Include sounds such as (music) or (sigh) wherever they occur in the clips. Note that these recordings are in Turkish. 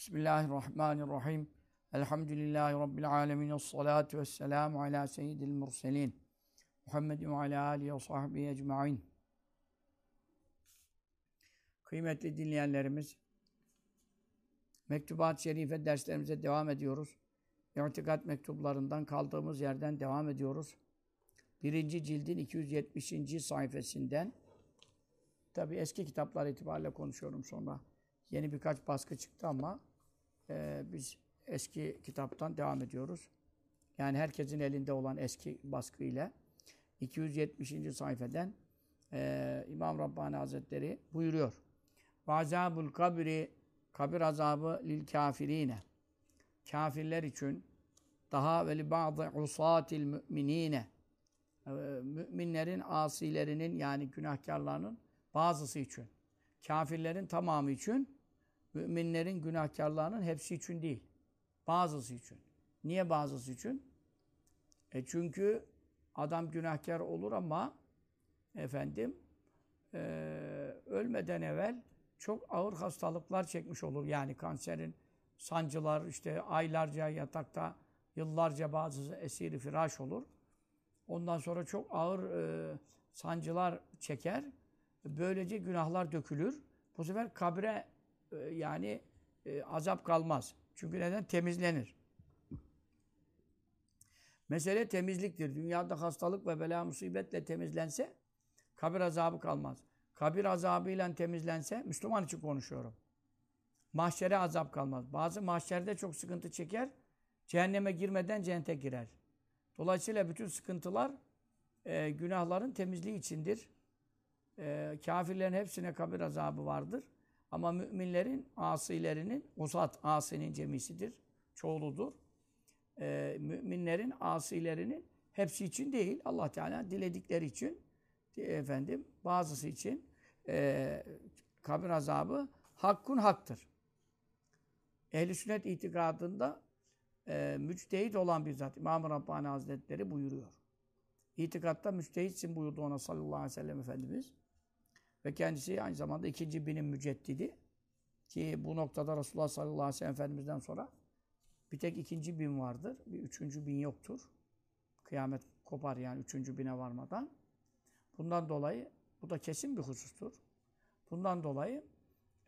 Bismillahirrahmanirrahim. Elhamdülillahi Rabbil alemin. Esselatu vesselamu ala seyyidil murselin. Muhammedin ve ala alihi ve sahbihi ecma'in. Kıymetli dinleyenlerimiz, Mektubat-ı Şerife derslerimize devam ediyoruz. İrtikat mektuplarından kaldığımız yerden devam ediyoruz. Birinci cildin 270. sayfasından tabi eski kitaplar itibariyle konuşuyorum sonra. Yeni birkaç baskı çıktı ama e, biz eski kitaptan devam ediyoruz. Yani herkesin elinde olan eski baskı ile 270. sayfeden e, İmam Rabbani Hazretleri buyuruyor. Vazabul kabri kabir azabı lil kafirine. Kafirler için daha ve li bazı usatil müminine müminlerin asilerinin yani günahkarlarının bazısı için. Kafirlerin tamamı için, müminlerin günahkarlarının hepsi için değil. Bazısı için. Niye bazısı için? E çünkü adam günahkar olur ama efendim e, ölmeden evvel çok ağır hastalıklar çekmiş olur. Yani kanserin sancılar, işte aylarca yatakta, yıllarca bazı esiri firaş olur. Ondan sonra çok ağır e, sancılar çeker. Böylece günahlar dökülür. Bu sefer kabre yani e, azap kalmaz. Çünkü neden? Temizlenir. Mesele temizliktir. Dünyada hastalık ve bela musibetle temizlense kabir azabı kalmaz. Kabir azabıyla temizlense, Müslüman için konuşuyorum. Mahşere azap kalmaz. Bazı mahşerde çok sıkıntı çeker, cehenneme girmeden cennete girer. Dolayısıyla bütün sıkıntılar e, günahların temizliği içindir. E, kafirlerin hepsine kabir azabı vardır. Ama müminlerin, asilerinin, usat asinin cemisidir, çoğuludur. E, müminlerin, asilerinin hepsi için değil, Allah Teala diledikleri için, efendim, bazısı için e, kabir azabı hakkun haktır. Ehl-i sünnet itikadında e, müçtehit olan bir zat. İmam-ı Rabbani Hazretleri buyuruyor. İtikatta müçtehitsin buyurdu ona sallallahu aleyhi ve sellem Efendimiz. Ve kendisi aynı zamanda ikinci binin müceddidi. Ki bu noktada Resulullah sallallahu aleyhi ve sellem Efendimiz'den sonra bir tek ikinci bin vardır. Bir üçüncü bin yoktur. Kıyamet kopar yani üçüncü bine varmadan. Bundan dolayı bu da kesin bir husustur. Bundan dolayı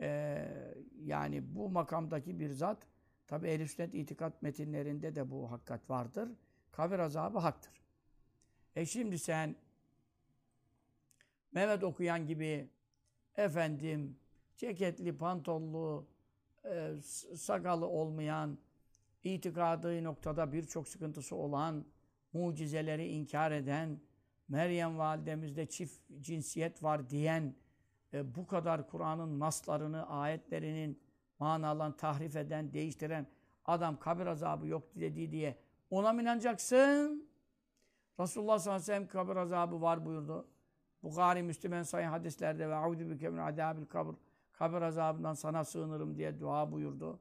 e, yani bu makamdaki bir zat tabi ehl sünnet itikat metinlerinde de bu hakikat vardır. Kabir azabı haktır. E şimdi sen Mehmet okuyan gibi efendim ceketli, pantollu, e, sakalı olmayan, itikadı noktada birçok sıkıntısı olan, mucizeleri inkar eden, Meryem validemizde çift cinsiyet var diyen, e, bu kadar Kur'an'ın naslarını, ayetlerinin manalarını tahrif eden, değiştiren adam kabir azabı yok dediği diye ona mı inanacaksın? Resulullah sallallahu aleyhi ve sellem kabir azabı var buyurdu. Bukhari, Müslüman sayın hadislerde ve audu bike min adabil kabr kabir azabından sana sığınırım diye dua buyurdu.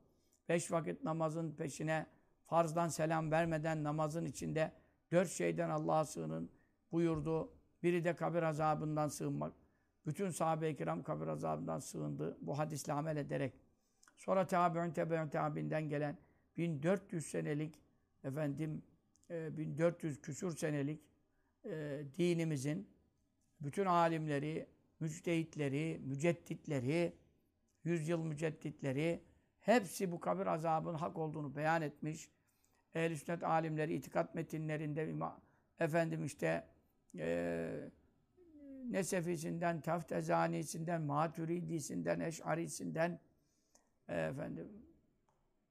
Beş vakit namazın peşine farzdan selam vermeden namazın içinde dört şeyden Allah'a sığının buyurdu. Biri de kabir azabından sığınmak. Bütün sahabe-i kiram kabir azabından sığındı. Bu hadisle amel ederek. Sonra tabi'ün tebe'ün tabi'inden gelen 1400 senelik efendim 1400 e, küsur senelik e, dinimizin bütün alimleri, müçtehitleri, mücedditleri, yüzyıl mücedditleri hepsi bu kabir azabının hak olduğunu beyan etmiş. Ehl-i sünnet alimleri itikat metinlerinde efendim işte e, Nesefisinden, Taftezanisinden, Maturidisinden, Eş'arisinden efendim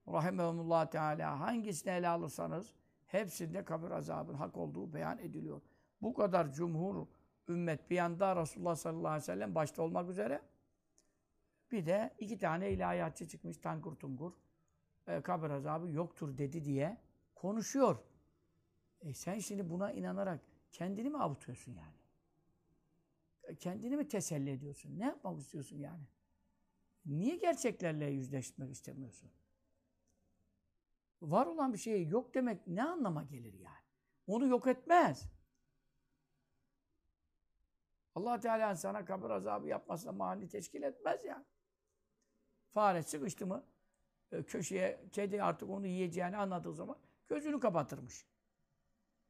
Rahimehumullah Teala hangisini ele alırsanız hepsinde kabir azabının hak olduğu beyan ediliyor. Bu kadar cumhur ümmet bir yanda Resulullah sallallahu aleyhi ve sellem başta olmak üzere bir de iki tane ilahiyatçı çıkmış tankur tungur e, kabir azabı yoktur dedi diye konuşuyor. E sen şimdi buna inanarak kendini mi avutuyorsun yani? E, kendini mi teselli ediyorsun? Ne yapmak istiyorsun yani? Niye gerçeklerle yüzleşmek istemiyorsun? Var olan bir şey yok demek ne anlama gelir yani? Onu yok etmez. Allah Teala sana kabir azabı yapmasına mani teşkil etmez yani. Fare sıkıştı mı e, köşeye kedi artık onu yiyeceğini anladığı zaman gözünü kapatırmış.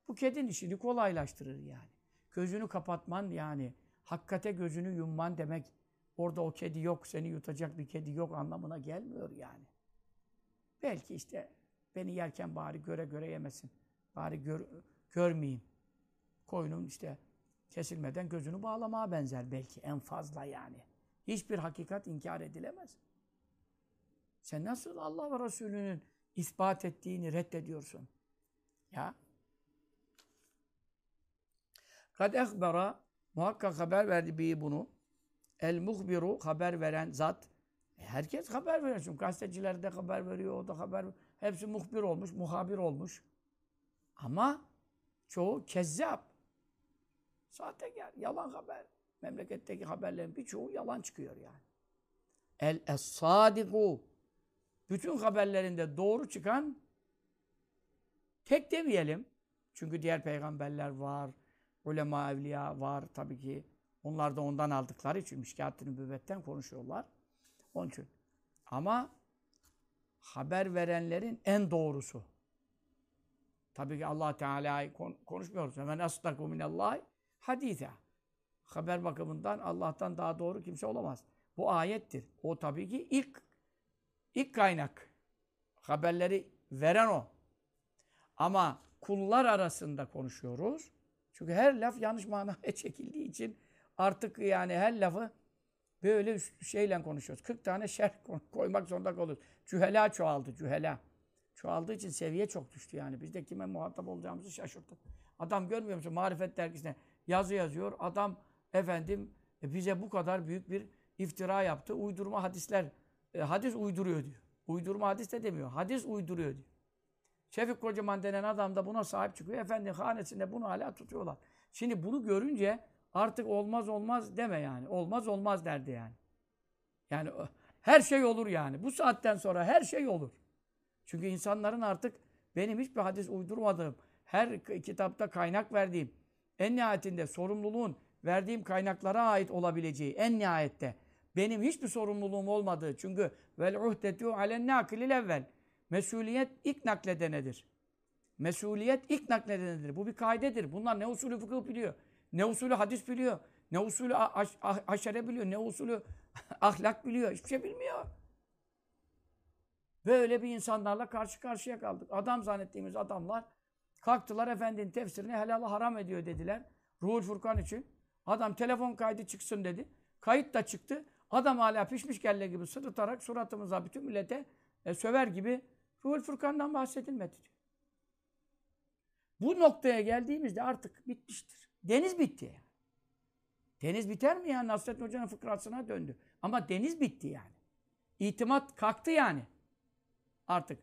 Bu kedinin işini kolaylaştırır yani. Gözünü kapatman yani hakikate gözünü yumman demek orada o kedi yok, seni yutacak bir kedi yok anlamına gelmiyor yani. Belki işte beni yerken bari göre göre yemesin. Bari gör, görmeyeyim. Koyunun işte kesilmeden gözünü bağlamaya benzer belki en fazla yani. Hiçbir hakikat inkar edilemez. Sen nasıl Allah ve Resulü'nün ispat ettiğini reddediyorsun? Ya. Kad ehbera muhakkak haber verdi bir bunu. El muhbiru haber veren zat. E herkes haber veriyor. Çünkü gazeteciler de haber veriyor, o da haber Hepsi muhbir olmuş, muhabir olmuş. Ama çoğu kezzap. Sahtekar, yalan haber. Memleketteki haberlerin birçoğu yalan çıkıyor yani. El es-sadiku. Bütün haberlerinde doğru çıkan tek demeyelim. Çünkü diğer peygamberler var, ulema, evliya var tabii ki. Onlar da ondan aldıkları için müşkihat-ı nübüvvetten konuşuyorlar. Onun için. Ama haber verenlerin en doğrusu. Tabii ki Allah Teala'yı konuşmuyoruz. Hemen astaku minallahi hadise. Haber bakımından Allah'tan daha doğru kimse olamaz. Bu ayettir. O tabii ki ilk ilk kaynak. Haberleri veren o. Ama kullar arasında konuşuyoruz. Çünkü her laf yanlış manaya (laughs) çekildiği için artık yani her lafı böyle şeyle konuşuyoruz. 40 tane şerh (laughs) koymak zorunda kalıyoruz. Cühela çoğaldı, cühela. Çoğaldığı için seviye çok düştü yani. Biz de kime muhatap olacağımızı şaşırttık. Adam görmüyor musun Marifet dergisine yazı yazıyor. Adam efendim e, bize bu kadar büyük bir iftira yaptı. Uydurma hadisler, e, hadis uyduruyor diyor. Uydurma hadis de demiyor. Hadis uyduruyor diyor. Şefik Kocaman denen adam da buna sahip çıkıyor. Efendim hanesinde bunu hala tutuyorlar. Şimdi bunu görünce artık olmaz olmaz deme yani. Olmaz olmaz derdi yani. Yani her şey olur yani. Bu saatten sonra her şey olur. Çünkü insanların artık benim hiçbir hadis uydurmadığım, her kitapta kaynak verdiğim, en nihayetinde sorumluluğun verdiğim kaynaklara ait olabileceği, en nihayette benim hiçbir sorumluluğum olmadığı. Çünkü vel uhdetu alen nakilil evvel. Mesuliyet ilk nakledenedir. Mesuliyet ilk nakledenedir. Bu bir kaidedir. Bunlar ne usulü fıkıh biliyor, ne usulü hadis biliyor, ne usulü aşere biliyor, ne usulü (laughs) ahlak biliyor. Hiçbir şey bilmiyor. Böyle bir insanlarla karşı karşıya kaldık. Adam zannettiğimiz adamlar kalktılar efendinin tefsirini helalı haram ediyor dediler. Ruhul Furkan için. Adam telefon kaydı çıksın dedi. Kayıt da çıktı. Adam hala pişmiş kelle gibi sırıtarak suratımıza bütün millete e, söver gibi Ruhul Furkan'dan bahsedilmedi diyor. Bu noktaya geldiğimizde artık bitmiştir. Deniz bitti yani. Deniz biter mi ya? Nasrettin Hoca'nın fıkrasına döndü. Ama deniz bitti yani. İtimat kalktı yani. Artık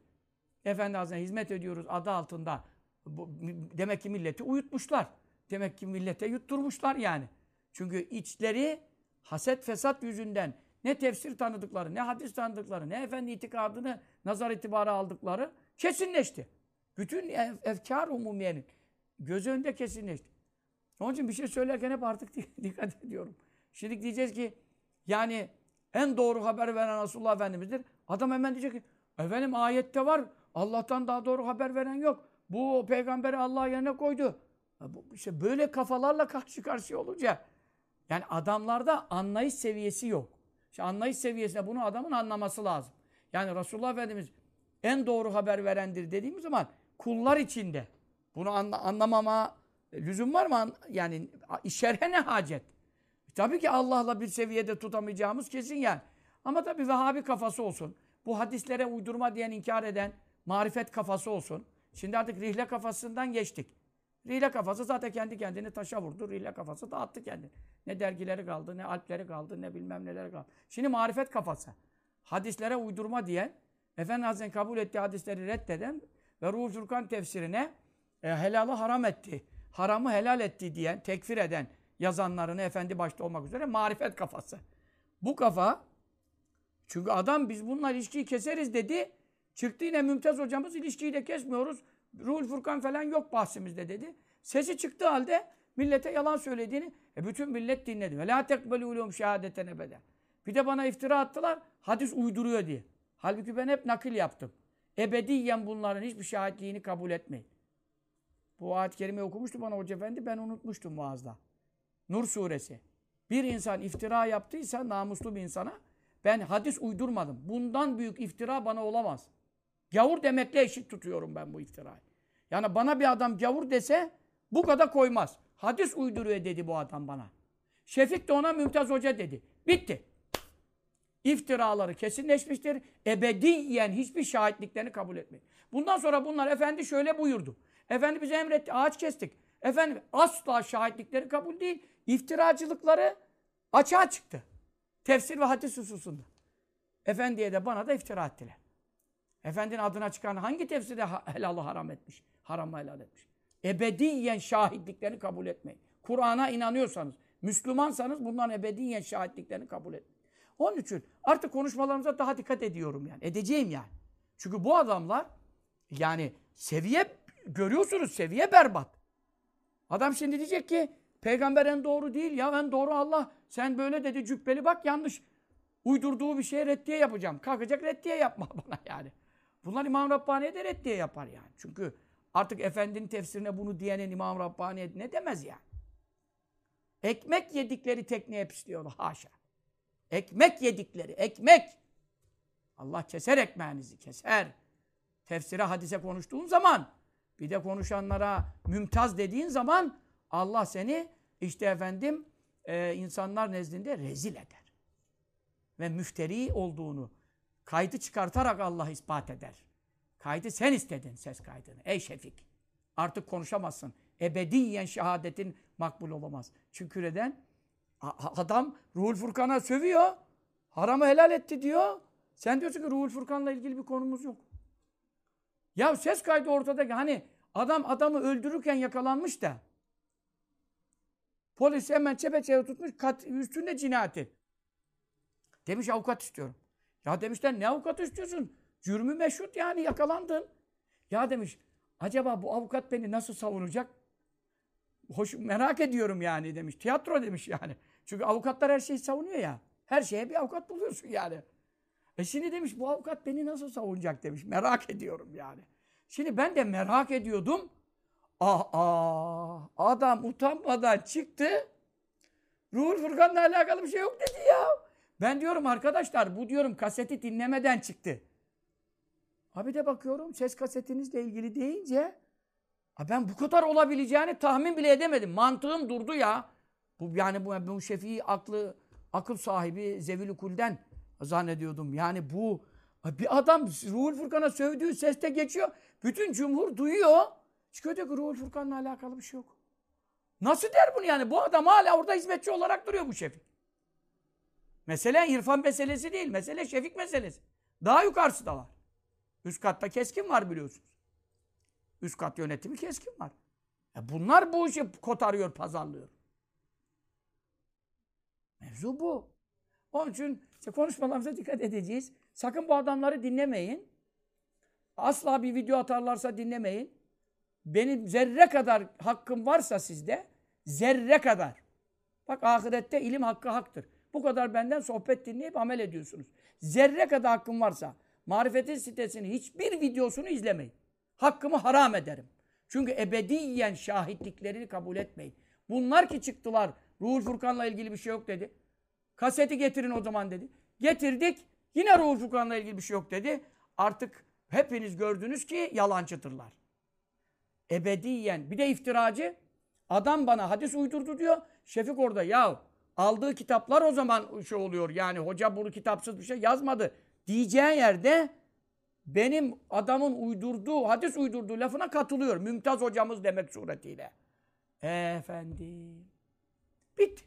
Efendi Hazretleri'ne hizmet ediyoruz adı altında. Bu, demek ki milleti uyutmuşlar. Demek ki millete yutturmuşlar yani. Çünkü içleri haset fesat yüzünden ne tefsir tanıdıkları, ne hadis tanıdıkları, ne efendi itikadını nazar itibarı aldıkları kesinleşti. Bütün efkar umumiyenin göz önünde kesinleşti. Onun için bir şey söylerken hep artık (laughs) dikkat ediyorum. Şimdi diyeceğiz ki yani en doğru haber veren Resulullah Efendimiz'dir. Adam hemen diyecek ki efendim ayette var Allah'tan daha doğru haber veren yok. Bu peygamberi Allah yerine koydu. İşte böyle kafalarla karşı karşıya olunca yani adamlarda anlayış seviyesi yok. İşte anlayış seviyesinde bunu adamın anlaması lazım. Yani Resulullah Efendimiz en doğru haber verendir dediğimiz zaman kullar içinde. Bunu anla, anlamama lüzum var mı? Yani şerhe ne hacet? Tabii ki Allah'la bir seviyede tutamayacağımız kesin yani. Ama tabii Vehhabi kafası olsun. Bu hadislere uydurma diyen, inkar eden marifet kafası olsun. Şimdi artık rihle kafasından geçtik. Rihle kafası zaten kendi kendini taşa vurdu. Rihle kafası dağıttı kendini. Ne dergileri kaldı, ne alpleri kaldı, ne bilmem neler kaldı. Şimdi marifet kafası. Hadislere uydurma diyen, Efendi Hazretleri kabul ettiği hadisleri reddeden ve Ruhul Furkan tefsirine e, helalı haram etti, haramı helal etti diyen, tekfir eden yazanlarını efendi başta olmak üzere marifet kafası. Bu kafa çünkü adam biz bununla ilişkiyi keseriz dedi. Çıktı yine Mümtaz hocamız ilişkiyi de kesmiyoruz. Ruhul Furkan falan yok bahsimizde dedi. Sesi çıktığı halde millete yalan söylediğini e bütün millet dinledi. Ve la tekbelû ulûm şehadeten ebeden. Bir de bana iftira attılar. Hadis uyduruyor diye. Halbuki ben hep nakil yaptım. Ebediyen bunların hiçbir şahitliğini kabul etmeyin. Bu ayet-i okumuştu bana Hoca Efendi. Ben unutmuştum vaazda. Nur suresi. Bir insan iftira yaptıysa namuslu bir insana ben hadis uydurmadım. Bundan büyük iftira bana olamaz. Gavur demekle eşit tutuyorum ben bu iftirayı. Yani bana bir adam gavur dese bu kadar koymaz. Hadis uyduruyor dedi bu adam bana. Şefik de ona Mümtaz Hoca dedi. Bitti. İftiraları kesinleşmiştir. Ebediyen hiçbir şahitliklerini kabul etmeyin. Bundan sonra bunlar efendi şöyle buyurdu. Efendi bize emretti. Ağaç kestik. Efendim asla şahitlikleri kabul değil. İftiracılıkları açığa çıktı. Tefsir ve hadis hususunda. Efendiye de bana da iftira ettiler. Efendinin adına çıkan hangi tefsirde helalı haram etmiş? Haramı helal etmiş. Ebediyen şahitliklerini kabul etmeyin. Kur'an'a inanıyorsanız, Müslümansanız bunların ebediyen şahitliklerini kabul etmeyin. Onun için artık konuşmalarımıza daha dikkat ediyorum yani. Edeceğim yani. Çünkü bu adamlar yani seviye görüyorsunuz seviye berbat. Adam şimdi diyecek ki peygamber en doğru değil ya en doğru Allah. Sen böyle dedi cübbeli bak yanlış. Uydurduğu bir şeye reddiye yapacağım. Kalkacak reddiye yapma (laughs) bana yani. Bunlar İmam Rabbani'ye de reddiye yapar yani. Çünkü artık efendinin tefsirine bunu diyenin İmam Rabbani'ye ne demez yani. Ekmek yedikleri tekneye pisliyor haşa. Ekmek yedikleri, ekmek. Allah keser ekmeğinizi, keser. Tefsire, hadise konuştuğun zaman, bir de konuşanlara mümtaz dediğin zaman Allah seni işte efendim e, insanlar nezdinde rezil eder. Ve müfteri olduğunu kaydı çıkartarak Allah ispat eder. Kaydı sen istedin ses kaydını. Ey Şefik. Artık konuşamazsın. Ebediyen şehadetin makbul olamaz. Çünkü neden? Adam Ruhul Furkan'a sövüyor. Haramı helal etti diyor. Sen diyorsun ki Ruhul Furkan'la ilgili bir konumuz yok. Ya ses kaydı ortada. Hani adam adamı öldürürken yakalanmış da polis hemen çepeçeve tutmuş kat, üstünde cinayeti. Demiş avukat istiyorum. Ya demişler ne avukat istiyorsun? Cürmü meşhut yani yakalandın. Ya demiş acaba bu avukat beni nasıl savunacak? Hoş, merak ediyorum yani demiş. Tiyatro demiş yani. Çünkü avukatlar her şeyi savunuyor ya. Her şeye bir avukat buluyorsun yani. E şimdi demiş bu avukat beni nasıl savunacak demiş. Merak ediyorum yani. Şimdi ben de merak ediyordum. Ah ah adam utanmadan çıktı. Ruhul Furkan'la alakalı bir şey yok dedi ya. Ben diyorum arkadaşlar bu diyorum kaseti dinlemeden çıktı. Abi de bakıyorum ses kasetinizle ilgili deyince ben bu kadar olabileceğini tahmin bile edemedim. Mantığım durdu ya. Bu yani bu, bu şefii aklı akıl sahibi Zevil Kul'den zannediyordum. Yani bu bir adam Ruhul Furkan'a sövdüğü seste geçiyor. Bütün cumhur duyuyor. Çıkıyor diyor ki Ruhul Furkan'la alakalı bir şey yok. Nasıl der bunu yani? Bu adam hala orada hizmetçi olarak duruyor bu şefik. Mesele irfan meselesi değil. Mesele şefik meselesi. Daha yukarısı da var. Üst katta keskin var biliyorsunuz. Üst kat yönetimi keskin var. E bunlar bu işi kotarıyor, pazarlıyor. Mevzu bu. Onun için işte konuşmalarımıza dikkat edeceğiz. Sakın bu adamları dinlemeyin. Asla bir video atarlarsa dinlemeyin. Benim zerre kadar hakkım varsa sizde, zerre kadar. Bak ahirette ilim hakkı haktır. Bu kadar benden sohbet dinleyip amel ediyorsunuz. Zerre kadar hakkım varsa, marifetin sitesinin hiçbir videosunu izlemeyin. Hakkımı haram ederim. Çünkü ebediyen şahitliklerini kabul etmeyin. Bunlar ki çıktılar, Ruhul Furkan'la ilgili bir şey yok dedi. Kaseti getirin o zaman dedi. Getirdik, yine Ruhul Furkan'la ilgili bir şey yok dedi. Artık hepiniz gördünüz ki yalancıdırlar. Ebediyen. Bir de iftiracı. Adam bana hadis uydurdu diyor. Şefik orada ya aldığı kitaplar o zaman şey oluyor. Yani hoca bunu kitapsız bir şey yazmadı. Diyeceğin yerde benim adamın uydurduğu, hadis uydurduğu lafına katılıyor. Mümtaz hocamız demek suretiyle. Efendim. Bitti.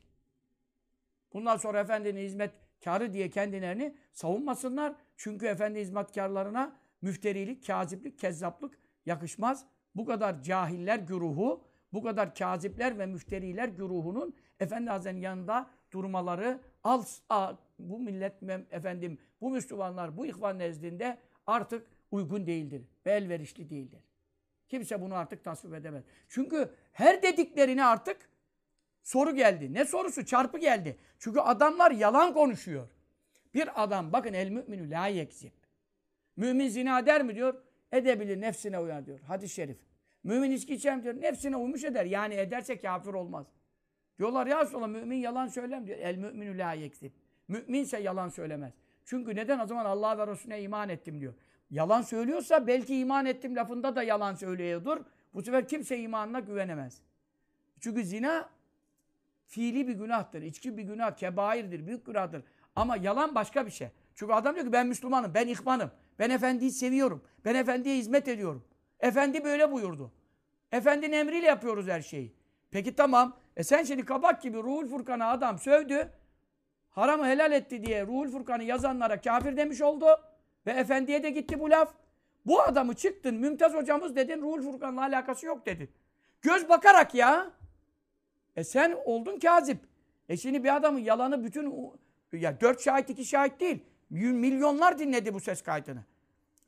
Bundan sonra efendinin hizmetkarı diye kendilerini savunmasınlar. Çünkü efendi hizmetkarlarına müfterilik, kaziplik, kezzaplık yakışmaz. Bu kadar cahiller güruhu, bu kadar kazipler ve müfteriler güruhunun Efendi Hazretleri'nin yanında durmaları al, al bu millet efendim bu Müslümanlar bu ihvan nezdinde artık uygun değildir ve elverişli değildir. Kimse bunu artık tasvip edemez. Çünkü her dediklerine artık soru geldi. Ne sorusu? Çarpı geldi. Çünkü adamlar yalan konuşuyor. Bir adam bakın el müminü la yekzib. Mümin zina eder mi diyor? Edebilir nefsine uyar diyor. Hadis-i şerif. Mümin içki içer diyor? Nefsine uymuş eder. Yani ederse kafir olmaz. Diyorlar ya Resulallah mümin yalan söylem diyor. El müminü la yeksib. Müminse yalan söylemez. Çünkü neden o zaman Allah ve Resulüne iman ettim diyor. Yalan söylüyorsa belki iman ettim lafında da yalan söylüyordur. Bu sefer kimse imanına güvenemez. Çünkü zina fiili bir günahtır. İçki bir günah, kebairdir, büyük günahdır. Ama yalan başka bir şey. Çünkü adam diyor ki ben Müslümanım, ben ihvanım. Ben efendiyi seviyorum. Ben efendiye hizmet ediyorum. Efendi böyle buyurdu. Efendinin emriyle yapıyoruz her şeyi. Peki tamam. E sen şimdi kabak gibi Ruhul Furkan'a adam sövdü. Haramı helal etti diye Ruhul Furkan'ı yazanlara kafir demiş oldu. Ve efendiye de gitti bu laf. Bu adamı çıktın Mümtaz hocamız dedin Ruhul Furkan'la alakası yok dedin. Göz bakarak ya. E sen oldun kazip. E şimdi bir adamın yalanı bütün ya dört şahit iki şahit değil. Milyonlar dinledi bu ses kaydını.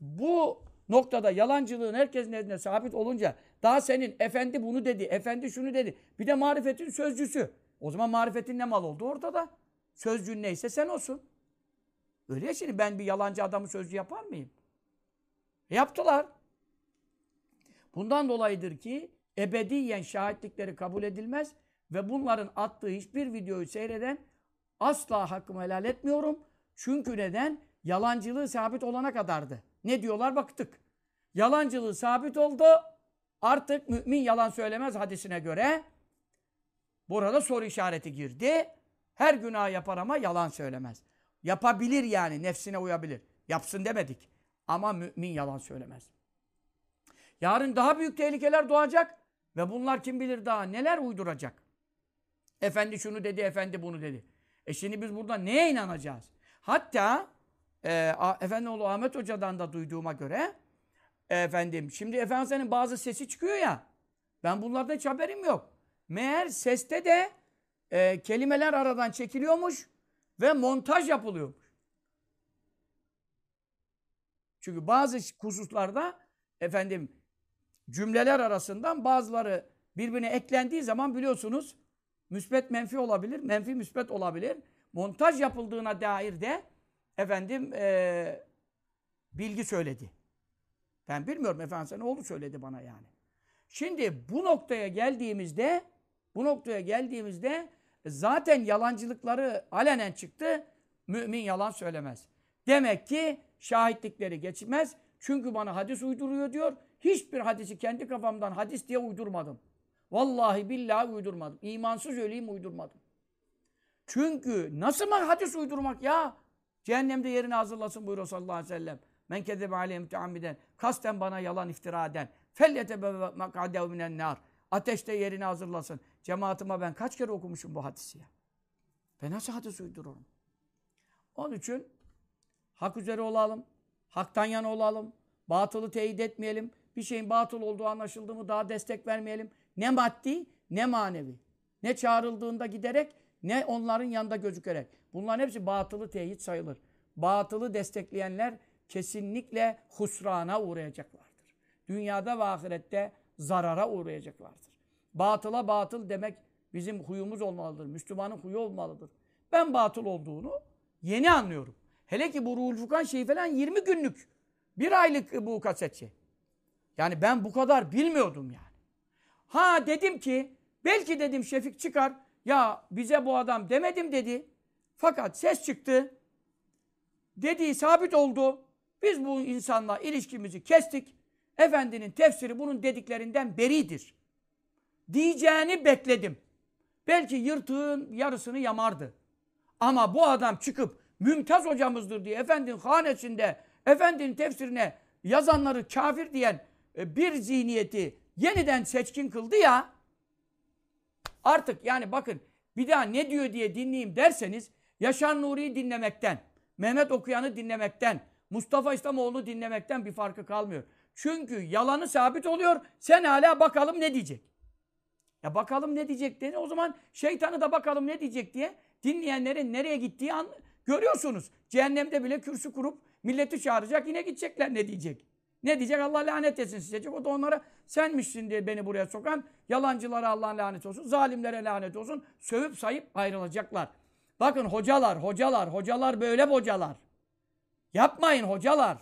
Bu noktada yalancılığın herkesin nezdinde sabit olunca daha senin efendi bunu dedi, efendi şunu dedi. Bir de marifetin sözcüsü. O zaman marifetin ne mal oldu ortada? Sözcüğün neyse sen olsun. Öyle ya şimdi ben bir yalancı adamı sözcü yapar mıyım? E yaptılar. Bundan dolayıdır ki ebediyen şahitlikleri kabul edilmez ve bunların attığı hiçbir videoyu seyreden asla hakkımı helal etmiyorum. Çünkü neden? Yalancılığı sabit olana kadardı. Ne diyorlar baktık. Yalancılığı sabit oldu. Artık mümin yalan söylemez hadisine göre. Burada soru işareti girdi. Her günah yapar ama yalan söylemez. Yapabilir yani nefsine uyabilir. Yapsın demedik. Ama mümin yalan söylemez. Yarın daha büyük tehlikeler doğacak ve bunlar kim bilir daha neler uyduracak. Efendi şunu dedi, efendi bunu dedi. E şimdi biz burada neye inanacağız? Hatta e, Efendioğlu Ahmet Hoca'dan da duyduğuma göre efendim şimdi Efendimiz'in bazı sesi çıkıyor ya ben bunlardan hiç haberim yok. Meğer seste de e, kelimeler aradan çekiliyormuş ve montaj yapılıyormuş. Çünkü bazı hususlarda efendim cümleler arasından bazıları birbirine eklendiği zaman biliyorsunuz müsbet menfi olabilir, menfi müsbet olabilir. Montaj yapıldığına dair de efendim e, bilgi söyledi. Ben bilmiyorum efendim ne oldu söyledi bana yani. Şimdi bu noktaya geldiğimizde bu noktaya geldiğimizde zaten yalancılıkları alenen çıktı. Mümin yalan söylemez. Demek ki şahitlikleri geçmez. Çünkü bana hadis uyduruyor diyor. Hiçbir hadisi kendi kafamdan hadis diye uydurmadım. Vallahi billahi uydurmadım. İmansız öleyim uydurmadım. Çünkü nasıl hadis uydurmak ya? Cehennemde yerini hazırlasın buyuruyor sallallahu aleyhi ve sellem. Men kezebe aleyhi müteammiden. Kasten bana yalan iftira eden. Fellete makadev minen nar. Ateşte yerini hazırlasın. Cemaatıma ben kaç kere okumuşum bu hadisi ya. Ben nasıl hadis uydururum? Onun için hak üzere olalım. Haktan yana olalım. Batılı teyit etmeyelim. Bir şeyin batıl olduğu anlaşıldı mı daha destek vermeyelim. Ne maddi ne manevi. Ne çağrıldığında giderek ne onların yanında gözükerek. Bunların hepsi batılı teyit sayılır. Batılı destekleyenler kesinlikle husrana uğrayacaklardır. Dünyada ve ahirette zarara uğrayacaklardır. Batıla batıl demek bizim huyumuz olmalıdır. Müslümanın huyu olmalıdır. Ben batıl olduğunu yeni anlıyorum. Hele ki bu Ruhul Fukan şeyi falan 20 günlük. Bir aylık bu kasetçi. Yani ben bu kadar bilmiyordum yani. Ha dedim ki belki dedim Şefik çıkar. Ya bize bu adam demedim dedi. Fakat ses çıktı. Dediği sabit oldu. Biz bu insanla ilişkimizi kestik. Efendinin tefsiri bunun dediklerinden beridir. Diyeceğini bekledim. Belki yırtığın yarısını yamardı. Ama bu adam çıkıp Mümtaz hocamızdır diye efendinin hanesinde efendinin tefsirine yazanları kafir diyen e, bir zihniyeti yeniden seçkin kıldı ya artık yani bakın bir daha ne diyor diye dinleyeyim derseniz Yaşar Nuri'yi dinlemekten, Mehmet Okuyan'ı dinlemekten, Mustafa İslamoğlu dinlemekten bir farkı kalmıyor. Çünkü yalanı sabit oluyor. Sen hala bakalım ne diyecek. Ya bakalım ne diyecek dedi. O zaman şeytanı da bakalım ne diyecek diye dinleyenlerin nereye gittiği an görüyorsunuz. Cehennemde bile kürsü kurup milleti çağıracak yine gidecekler ne diyecek. Ne diyecek? Allah lanet etsin size. O da onlara senmişsin diye beni buraya sokan yalancılara Allah'ın lanet olsun, zalimlere lanet olsun. Sövüp sayıp ayrılacaklar. Bakın hocalar, hocalar, hocalar böyle hocalar. Yapmayın hocalar.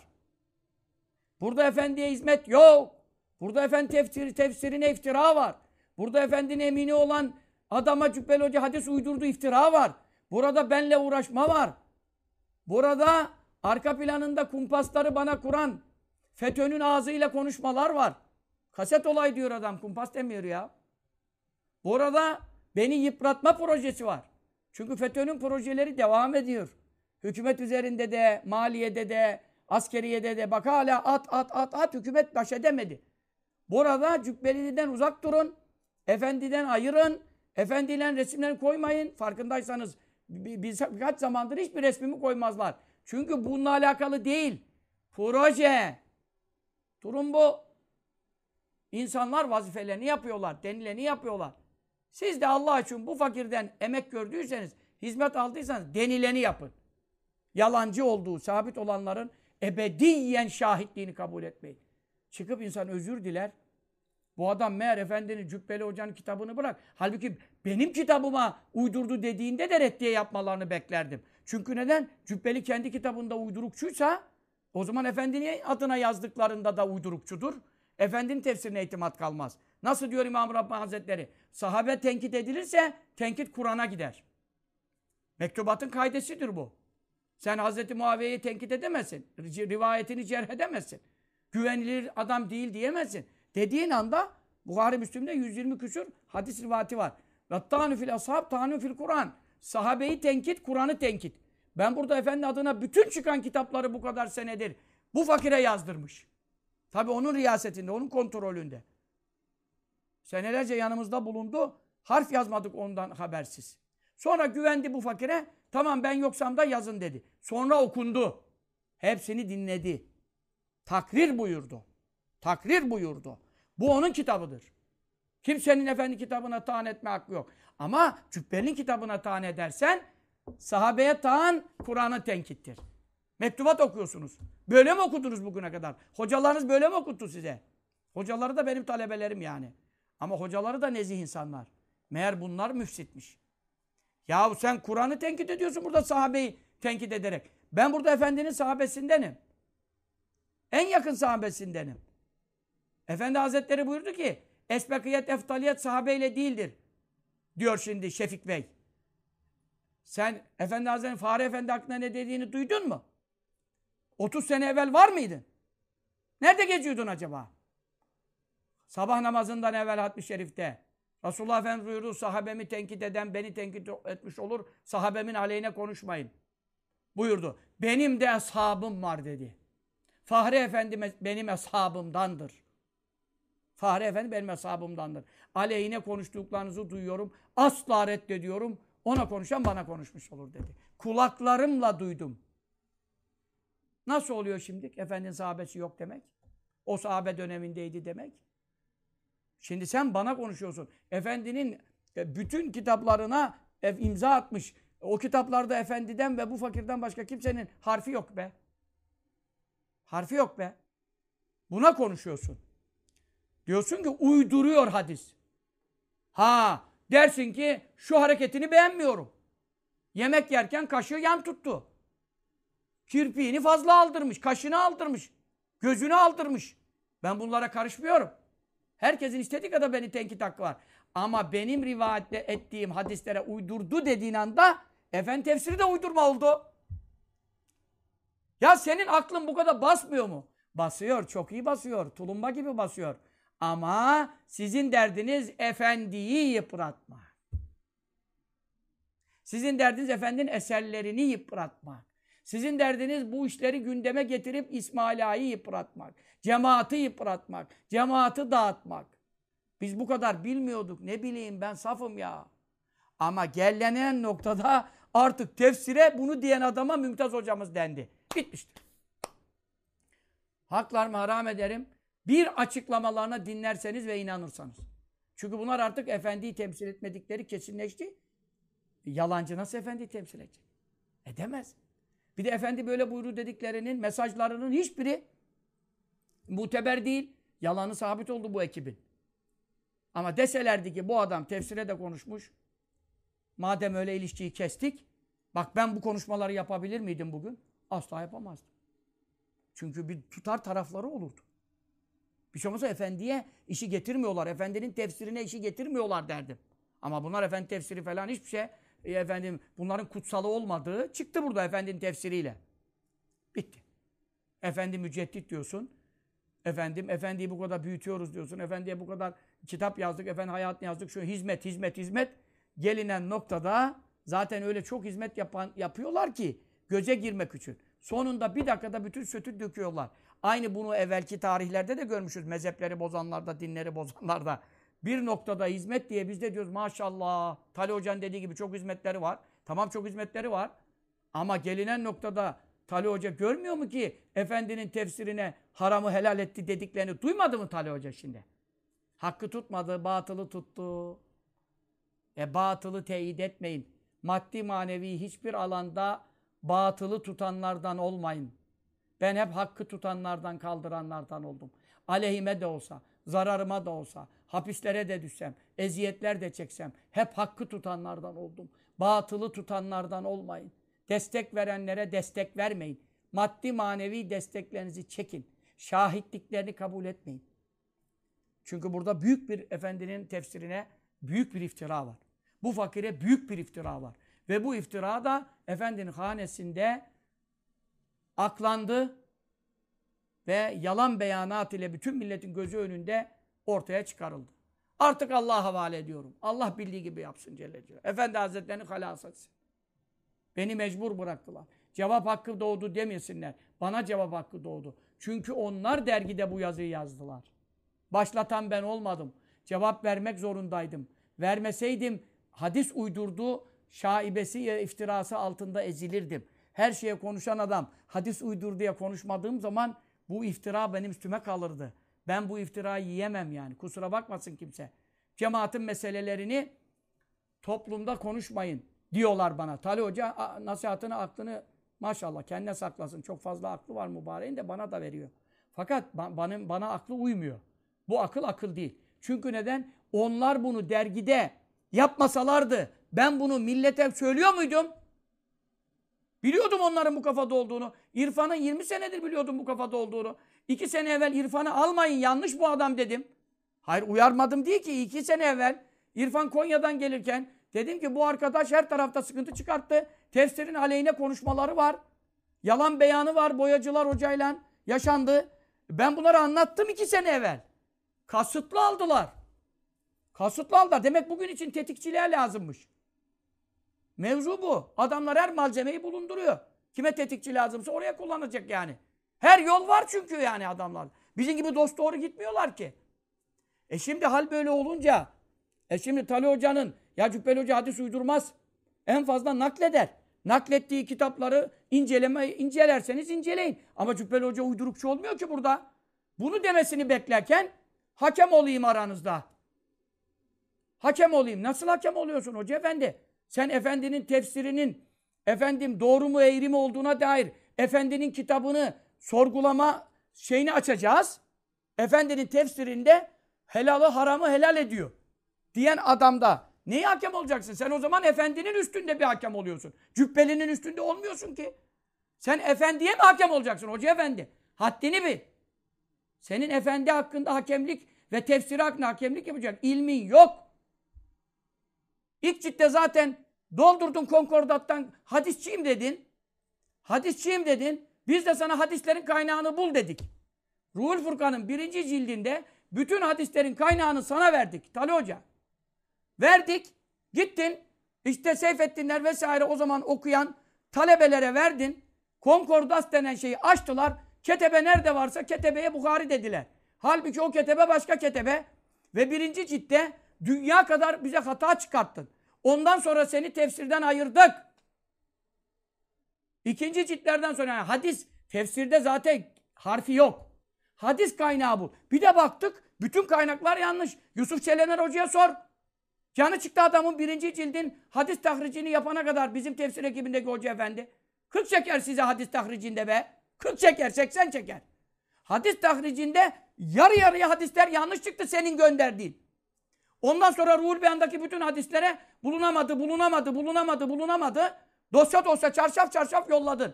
Burada efendiye hizmet yok. Burada efendi tefsiri, tefsirine iftira var. Burada efendinin emini olan adama Cübbeli Hoca hadis uydurdu iftira var. Burada benle uğraşma var. Burada arka planında kumpasları bana kuran FETÖ'nün ağzıyla konuşmalar var. Kaset olay diyor adam. Kumpas demiyor ya. Burada beni yıpratma projesi var. Çünkü FETÖ'nün projeleri devam ediyor. Hükümet üzerinde de, maliyede de, askeriyede de. Bak hala at at at at hükümet baş edemedi. Burada Cübbeli'den uzak durun. Efendiden ayırın. Efendiyle resimlerini koymayın. Farkındaysanız bir, birkaç zamandır hiçbir resmimi koymazlar. Çünkü bununla alakalı değil. Proje. Durum bu. İnsanlar vazifelerini yapıyorlar. Denileni yapıyorlar. Siz de Allah için bu fakirden emek gördüyseniz, hizmet aldıysanız denileni yapın. Yalancı olduğu, sabit olanların ebediyen şahitliğini kabul etmeyin. Çıkıp insan özür diler. Bu adam meğer efendinin Cübbeli Hoca'nın kitabını bırak. Halbuki benim kitabıma uydurdu dediğinde de reddiye yapmalarını beklerdim. Çünkü neden? Cübbeli kendi kitabında uydurukçuysa o zaman efendinin adına yazdıklarında da uydurukçudur. Efendinin tefsirine itimat kalmaz. Nasıl diyor İmam Rabbani Hazretleri? Sahabe tenkit edilirse tenkit Kur'an'a gider. Mektubatın kaidesidir bu. Sen Hazreti Muaviye'yi tenkit edemezsin. Rivayetini cerh edemezsin. Güvenilir adam değil diyemezsin. Dediğin anda Buhari Müslim'de 120 küsur hadis rivati var. Ve tanu fil ashab tanu fil Kur'an. Sahabeyi tenkit, Kur'an'ı tenkit. Ben burada efendi adına bütün çıkan kitapları bu kadar senedir bu fakire yazdırmış. Tabi onun riyasetinde, onun kontrolünde. Senelerce yanımızda bulundu. Harf yazmadık ondan habersiz. Sonra güvendi bu fakire. Tamam ben yoksam da yazın dedi. Sonra okundu. Hepsini dinledi. Takrir buyurdu. Takrir buyurdu. Bu onun kitabıdır. Kimsenin efendi kitabına taan etme hakkı yok. Ama Cübbeli'nin kitabına taan edersen sahabeye taan Kur'an'ı tenkittir. Mektubat okuyorsunuz. Böyle mi okudunuz bugüne kadar? Hocalarınız böyle mi okuttu size? Hocaları da benim talebelerim yani. Ama hocaları da nezih insanlar. Meğer bunlar müfsitmiş. Yahu sen Kur'an'ı tenkit ediyorsun burada sahabeyi tenkit ederek. Ben burada efendinin sahabesindenim. En yakın sahabesindenim. Efendi Hazretleri buyurdu ki esbekiyet, eftaliyet sahabeyle değildir. Diyor şimdi Şefik Bey. Sen Efendi Hazretleri Fahri Efendi hakkında ne dediğini duydun mu? 30 sene evvel var mıydın? Nerede geziyordun acaba? Sabah namazından evvel hatmi şerifte. Resulullah Efendimiz buyurdu sahabemi tenkit eden beni tenkit etmiş olur. Sahabemin aleyhine konuşmayın. Buyurdu. Benim de ashabım var dedi. Fahri Efendi benim ashabımdandır. Fahri Efendi benim ashabımdandır. Aleyhine konuştuklarınızı duyuyorum. Asla reddediyorum. Ona konuşan bana konuşmuş olur dedi. Kulaklarımla duydum. Nasıl oluyor şimdi? Efendinin sahabesi yok demek. O sahabe dönemindeydi demek. Şimdi sen bana konuşuyorsun. Efendinin e, bütün kitaplarına imza atmış. O kitaplarda efendiden ve bu fakirden başka kimsenin harfi yok be. Harfi yok be. Buna konuşuyorsun. Diyorsun ki uyduruyor hadis. Ha dersin ki şu hareketini beğenmiyorum. Yemek yerken kaşığı yan tuttu. Kirpiğini fazla aldırmış, kaşını aldırmış, gözünü aldırmış. Ben bunlara karışmıyorum. Herkesin istediği kadar beni tenkit hakkı var. Ama benim rivayet ettiğim hadislere uydurdu dediğin anda efendi tefsiri de uydurma oldu. Ya senin aklın bu kadar basmıyor mu? Basıyor, çok iyi basıyor. Tulumba gibi basıyor. Ama sizin derdiniz efendiyi yıpratmak. Sizin derdiniz efendinin eserlerini yıpratmak. Sizin derdiniz bu işleri gündeme getirip İsmaila'yı yıpratmak. Cemaati yıpratmak. Cemaati dağıtmak. Biz bu kadar bilmiyorduk. Ne bileyim ben safım ya. Ama gelenen noktada artık tefsire bunu diyen adama Mümtaz hocamız dendi. Bitmiştir. Haklarımı haram ederim. Bir açıklamalarına dinlerseniz ve inanırsanız. Çünkü bunlar artık efendiyi temsil etmedikleri kesinleşti. Yalancı nasıl efendiyi temsil edecek? Edemez. Bir de efendi böyle buyurdu dediklerinin mesajlarının hiçbiri muteber değil. Yalanı sabit oldu bu ekibin. Ama deselerdi ki bu adam tefsire de konuşmuş. Madem öyle ilişkiyi kestik. Bak ben bu konuşmaları yapabilir miydim bugün? Asla yapamazdım. Çünkü bir tutar tarafları olurdu. Bir şey olmazsa efendiye işi getirmiyorlar. Efendinin tefsirine işi getirmiyorlar derdim. Ama bunlar efendi tefsiri falan hiçbir şey e, efendim bunların kutsalı olmadığı çıktı burada efendinin tefsiriyle. Bitti. Efendi müceddit diyorsun. Efendim efendiyi bu kadar büyütüyoruz diyorsun. Efendiye bu kadar kitap yazdık, efendi hayatını yazdık. Şu hizmet, hizmet, hizmet. Gelinen noktada zaten öyle çok hizmet yapan yapıyorlar ki göze girmek için. Sonunda bir dakikada bütün sötü döküyorlar. Aynı bunu evvelki tarihlerde de görmüşüz. Mezhepleri bozanlarda, dinleri bozanlarda. Bir noktada hizmet diye biz de diyoruz maşallah. Tali Hoca'nın dediği gibi çok hizmetleri var. Tamam çok hizmetleri var. Ama gelinen noktada Tali Hoca görmüyor mu ki efendinin tefsirine haramı helal etti dediklerini duymadı mı Tali Hoca şimdi? Hakkı tutmadı, batılı tuttu. E batılı teyit etmeyin. Maddi manevi hiçbir alanda batılı tutanlardan olmayın. Ben hep hakkı tutanlardan, kaldıranlardan oldum. Aleyhime de olsa, zararıma da olsa, hapislere de düşsem, eziyetler de çeksem, hep hakkı tutanlardan oldum. Batılı tutanlardan olmayın. Destek verenlere destek vermeyin. Maddi manevi desteklerinizi çekin. Şahitliklerini kabul etmeyin. Çünkü burada büyük bir efendinin tefsirine büyük bir iftira var. Bu fakire büyük bir iftira var. Ve bu iftira da efendinin hanesinde aklandı ve yalan beyanat ile bütün milletin gözü önünde ortaya çıkarıldı. Artık Allah'a havale ediyorum. Allah bildiği gibi yapsın Celle Celaluhu. Efendi Hazretlerini halas etsin. Beni mecbur bıraktılar. Cevap hakkı doğdu demesinler. Bana cevap hakkı doğdu. Çünkü onlar dergide bu yazıyı yazdılar. Başlatan ben olmadım. Cevap vermek zorundaydım. Vermeseydim hadis uydurdu, şaibesi iftirası altında ezilirdim. Her şeye konuşan adam hadis uydur diye konuşmadığım zaman bu iftira benim üstüme kalırdı. Ben bu iftirayı yiyemem yani. Kusura bakmasın kimse. Cemaatin meselelerini toplumda konuşmayın diyorlar bana. Tali Hoca nasihatını, aklını maşallah kendine saklasın. Çok fazla aklı var mübareğin de bana da veriyor. Fakat bana, bana aklı uymuyor. Bu akıl akıl değil. Çünkü neden? Onlar bunu dergide yapmasalardı ben bunu millete söylüyor muydum? Biliyordum onların bu kafada olduğunu. İrfan'ın 20 senedir biliyordum bu kafada olduğunu. İki sene evvel İrfan'ı almayın yanlış bu adam dedim. Hayır uyarmadım değil ki iki sene evvel İrfan Konya'dan gelirken dedim ki bu arkadaş her tarafta sıkıntı çıkarttı. Tefsirin aleyhine konuşmaları var. Yalan beyanı var boyacılar hocayla yaşandı. Ben bunları anlattım iki sene evvel. Kasıtlı aldılar. Kasıtlı aldılar. Demek bugün için tetikçiliğe lazımmış. Mevzu bu. Adamlar her malzemeyi bulunduruyor. Kime tetikçi lazımsa oraya kullanacak yani. Her yol var çünkü yani adamlar. Bizim gibi dost doğru gitmiyorlar ki. E şimdi hal böyle olunca e şimdi Tali Hoca'nın ya Cübbeli Hoca hadis uydurmaz. En fazla nakleder. Naklettiği kitapları inceleme, incelerseniz inceleyin. Ama Cübbeli Hoca uydurukçu olmuyor ki burada. Bunu demesini beklerken hakem olayım aranızda. Hakem olayım. Nasıl hakem oluyorsun hoca efendi? Sen efendinin tefsirinin efendim doğru mu eğri mi olduğuna dair efendinin kitabını sorgulama şeyini açacağız. Efendinin tefsirinde helalı haramı helal ediyor. Diyen adamda neyi hakem olacaksın? Sen o zaman efendinin üstünde bir hakem oluyorsun. Cübbelinin üstünde olmuyorsun ki. Sen efendiye mi hakem olacaksın hoca efendi? Haddini bil. Senin efendi hakkında hakemlik ve tefsiri hakkında hakemlik yapacak ilmin yok. İlk ciltte zaten doldurdun konkordattan hadisçiyim dedin. Hadisçiyim dedin. Biz de sana hadislerin kaynağını bul dedik. Ruhul Furkan'ın birinci cildinde bütün hadislerin kaynağını sana verdik. Tali Hoca. Verdik. Gittin. İşte Seyfettinler vesaire o zaman okuyan talebelere verdin. Konkordas denen şeyi açtılar. Ketebe nerede varsa ketebeye Bukhari dediler. Halbuki o ketebe başka ketebe. Ve birinci ciltte dünya kadar bize hata çıkarttın. Ondan sonra seni tefsirden ayırdık. İkinci ciltlerden sonra yani hadis tefsirde zaten harfi yok. Hadis kaynağı bu. Bir de baktık bütün kaynaklar yanlış. Yusuf Çelener Hoca'ya sor. Canı çıktı adamın birinci cildin hadis tahricini yapana kadar bizim tefsir ekibindeki hoca efendi. 40 çeker size hadis tahricinde be. 40 çeker, 80 çeker. Hadis tahricinde yarı yarıya hadisler yanlış çıktı senin gönderdiğin. Ondan sonra Ruhul Beyan'daki bütün hadislere bulunamadı, bulunamadı, bulunamadı, bulunamadı. Dosya dosya, çarşaf çarşaf yolladın.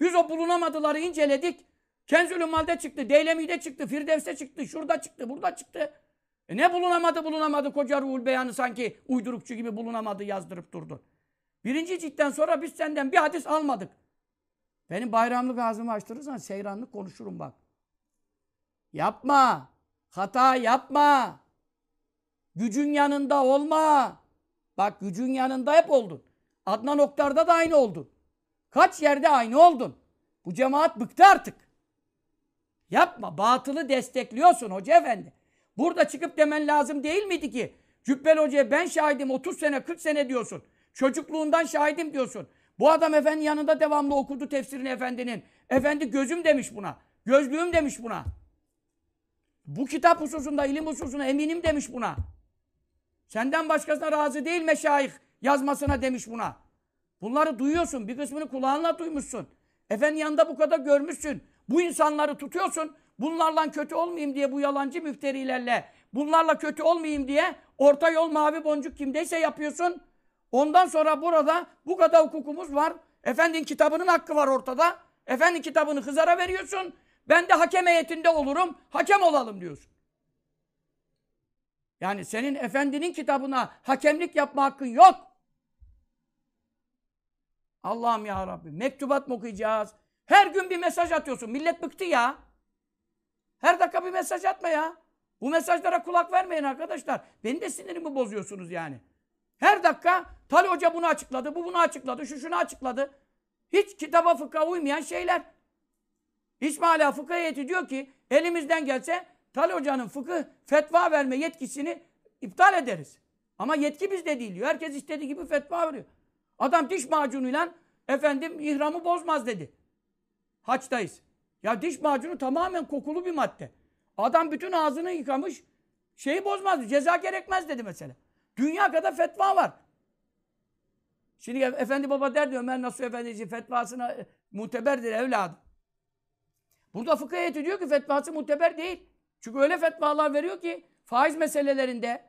Biz o bulunamadıları inceledik. Kenzülü Mal'de çıktı, Deylemi'de çıktı, Firdevs'te çıktı, şurada çıktı, burada çıktı. E ne bulunamadı bulunamadı koca ruhul beyanı sanki uydurukçu gibi bulunamadı yazdırıp durdu. Birinci ciltten sonra biz senden bir hadis almadık. Benim bayramlık ağzımı açtırırsan seyranlık konuşurum bak. Yapma. Hata yapma. Gücün yanında olma. Bak gücün yanında hep oldun. Adnan Oktar'da da aynı oldun. Kaç yerde aynı oldun. Bu cemaat bıktı artık. Yapma. Batılı destekliyorsun hoca efendi. Burada çıkıp demen lazım değil miydi ki? Cübbel Hoca'ya ben şahidim 30 sene 40 sene diyorsun. Çocukluğundan şahidim diyorsun. Bu adam efendi yanında devamlı okudu tefsirini efendinin. Efendi gözüm demiş buna. Gözlüğüm demiş buna. Bu kitap hususunda, ilim hususunda eminim demiş buna. Senden başkasına razı değil meşayih yazmasına demiş buna. Bunları duyuyorsun. Bir kısmını kulağınla duymuşsun. Efendi yanında bu kadar görmüşsün. Bu insanları tutuyorsun. Bunlarla kötü olmayayım diye bu yalancı müfterilerle, bunlarla kötü olmayayım diye orta yol mavi boncuk kimdeyse yapıyorsun. Ondan sonra burada bu kadar hukukumuz var. Efendinin kitabının hakkı var ortada. Efendinin kitabını Hızar'a veriyorsun. Ben de hakem heyetinde olurum. Hakem olalım diyorsun. Yani senin efendinin kitabına hakemlik yapma hakkın yok. Allah'ım ya Rabbi. Mektubat mı okuyacağız? Her gün bir mesaj atıyorsun. Millet bıktı ya. Her dakika bir mesaj atma ya. Bu mesajlara kulak vermeyin arkadaşlar. Beni de sinirimi bozuyorsunuz yani. Her dakika Tali Hoca bunu açıkladı, bu bunu açıkladı, şu şunu açıkladı. Hiç kitaba fıkha uymayan şeyler. İsmaila fıkıh heyeti diyor ki elimizden gelse Tali Hoca'nın fıkıh fetva verme yetkisini iptal ederiz. Ama yetki bizde değil diyor. Herkes istediği gibi fetva veriyor. Adam diş macunuyla efendim ihramı bozmaz dedi. Haçtayız. Ya diş macunu tamamen kokulu bir madde. Adam bütün ağzını yıkamış. Şeyi bozmaz. Ceza gerekmez dedi mesela. Dünya kadar fetva var. Şimdi Efendi Baba derdi Ömer Nasuh Efendi fetvasına e, muteberdir evladım. Burada fıkıh heyeti diyor ki fetvası muteber değil. Çünkü öyle fetvalar veriyor ki faiz meselelerinde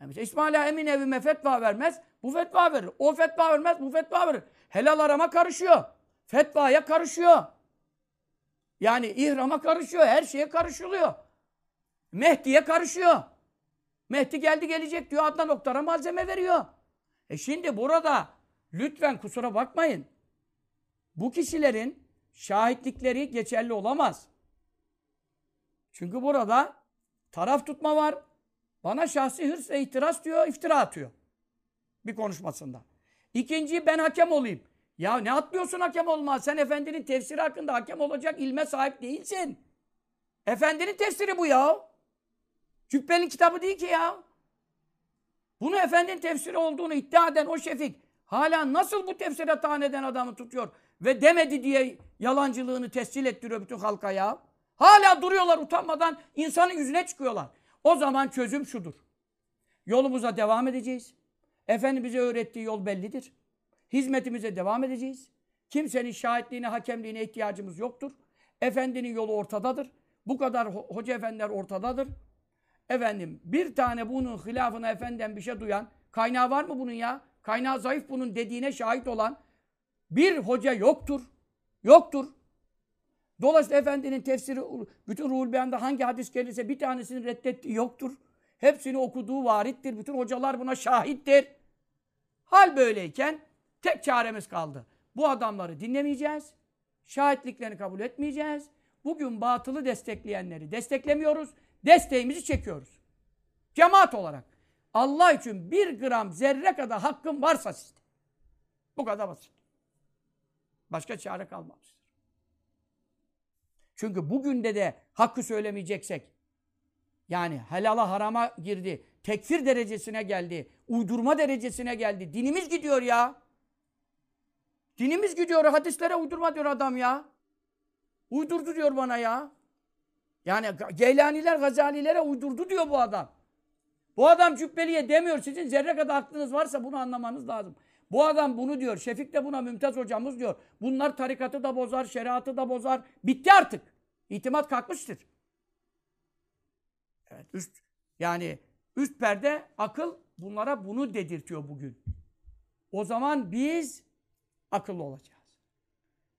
yani İsmail Emin evime fetva vermez. Bu fetva verir. O fetva vermez. Bu fetva verir. Helal arama karışıyor. Fetvaya karışıyor. Yani ihrama karışıyor. Her şeye karışılıyor. Mehdi'ye karışıyor. Mehdi geldi gelecek diyor. Adnan Oktar'a malzeme veriyor. E şimdi burada lütfen kusura bakmayın. Bu kişilerin şahitlikleri geçerli olamaz. Çünkü burada taraf tutma var. Bana şahsi hırs ve itiraz diyor, iftira atıyor. Bir konuşmasında. İkinci ben hakem olayım. Ya ne atlıyorsun hakem olma? Sen efendinin tefsiri hakkında hakem olacak ilme sahip değilsin. Efendinin tefsiri bu ya. Cübbenin kitabı değil ki ya. Bunu efendinin tefsiri olduğunu iddia eden o şefik hala nasıl bu tefsire tahan eden adamı tutuyor ve demedi diye yalancılığını tescil ettiriyor bütün halka ya. Hala duruyorlar utanmadan insanın yüzüne çıkıyorlar. O zaman çözüm şudur. Yolumuza devam edeceğiz. Efendi bize öğrettiği yol bellidir. Hizmetimize devam edeceğiz. Kimsenin şahitliğine, hakemliğine ihtiyacımız yoktur. Efendinin yolu ortadadır. Bu kadar hoca efendiler ortadadır. Efendim bir tane bunun hilafına efendiden bir şey duyan, kaynağı var mı bunun ya? Kaynağı zayıf bunun dediğine şahit olan bir hoca yoktur. Yoktur. Dolayısıyla efendinin tefsiri, bütün ruhul beyanda hangi hadis gelirse bir tanesini reddettiği yoktur. Hepsini okuduğu varittir. Bütün hocalar buna şahittir. Hal böyleyken tek çaremiz kaldı. Bu adamları dinlemeyeceğiz. Şahitliklerini kabul etmeyeceğiz. Bugün batılı destekleyenleri desteklemiyoruz. Desteğimizi çekiyoruz. Cemaat olarak. Allah için bir gram zerre kadar hakkım varsa sizde. Bu kadar basit. Başka çare kalmamıştır. Çünkü bugün de de hakkı söylemeyeceksek yani helala harama girdi. Tekfir derecesine geldi. Uydurma derecesine geldi. Dinimiz gidiyor ya. Dinimiz gidiyor. Hadislere uydurma diyor adam ya. Uydurdu diyor bana ya. Yani Geylaniler Gazalilere uydurdu diyor bu adam. Bu adam cübbeliye demiyor. Sizin zerre kadar aklınız varsa bunu anlamanız lazım. Bu adam bunu diyor. Şefik de buna Mümtaz hocamız diyor. Bunlar tarikatı da bozar, şeriatı da bozar. Bitti artık. İtimat kalkmıştır. Evet, üst yani üst perde akıl bunlara bunu dedirtiyor bugün. O zaman biz akıllı olacağız.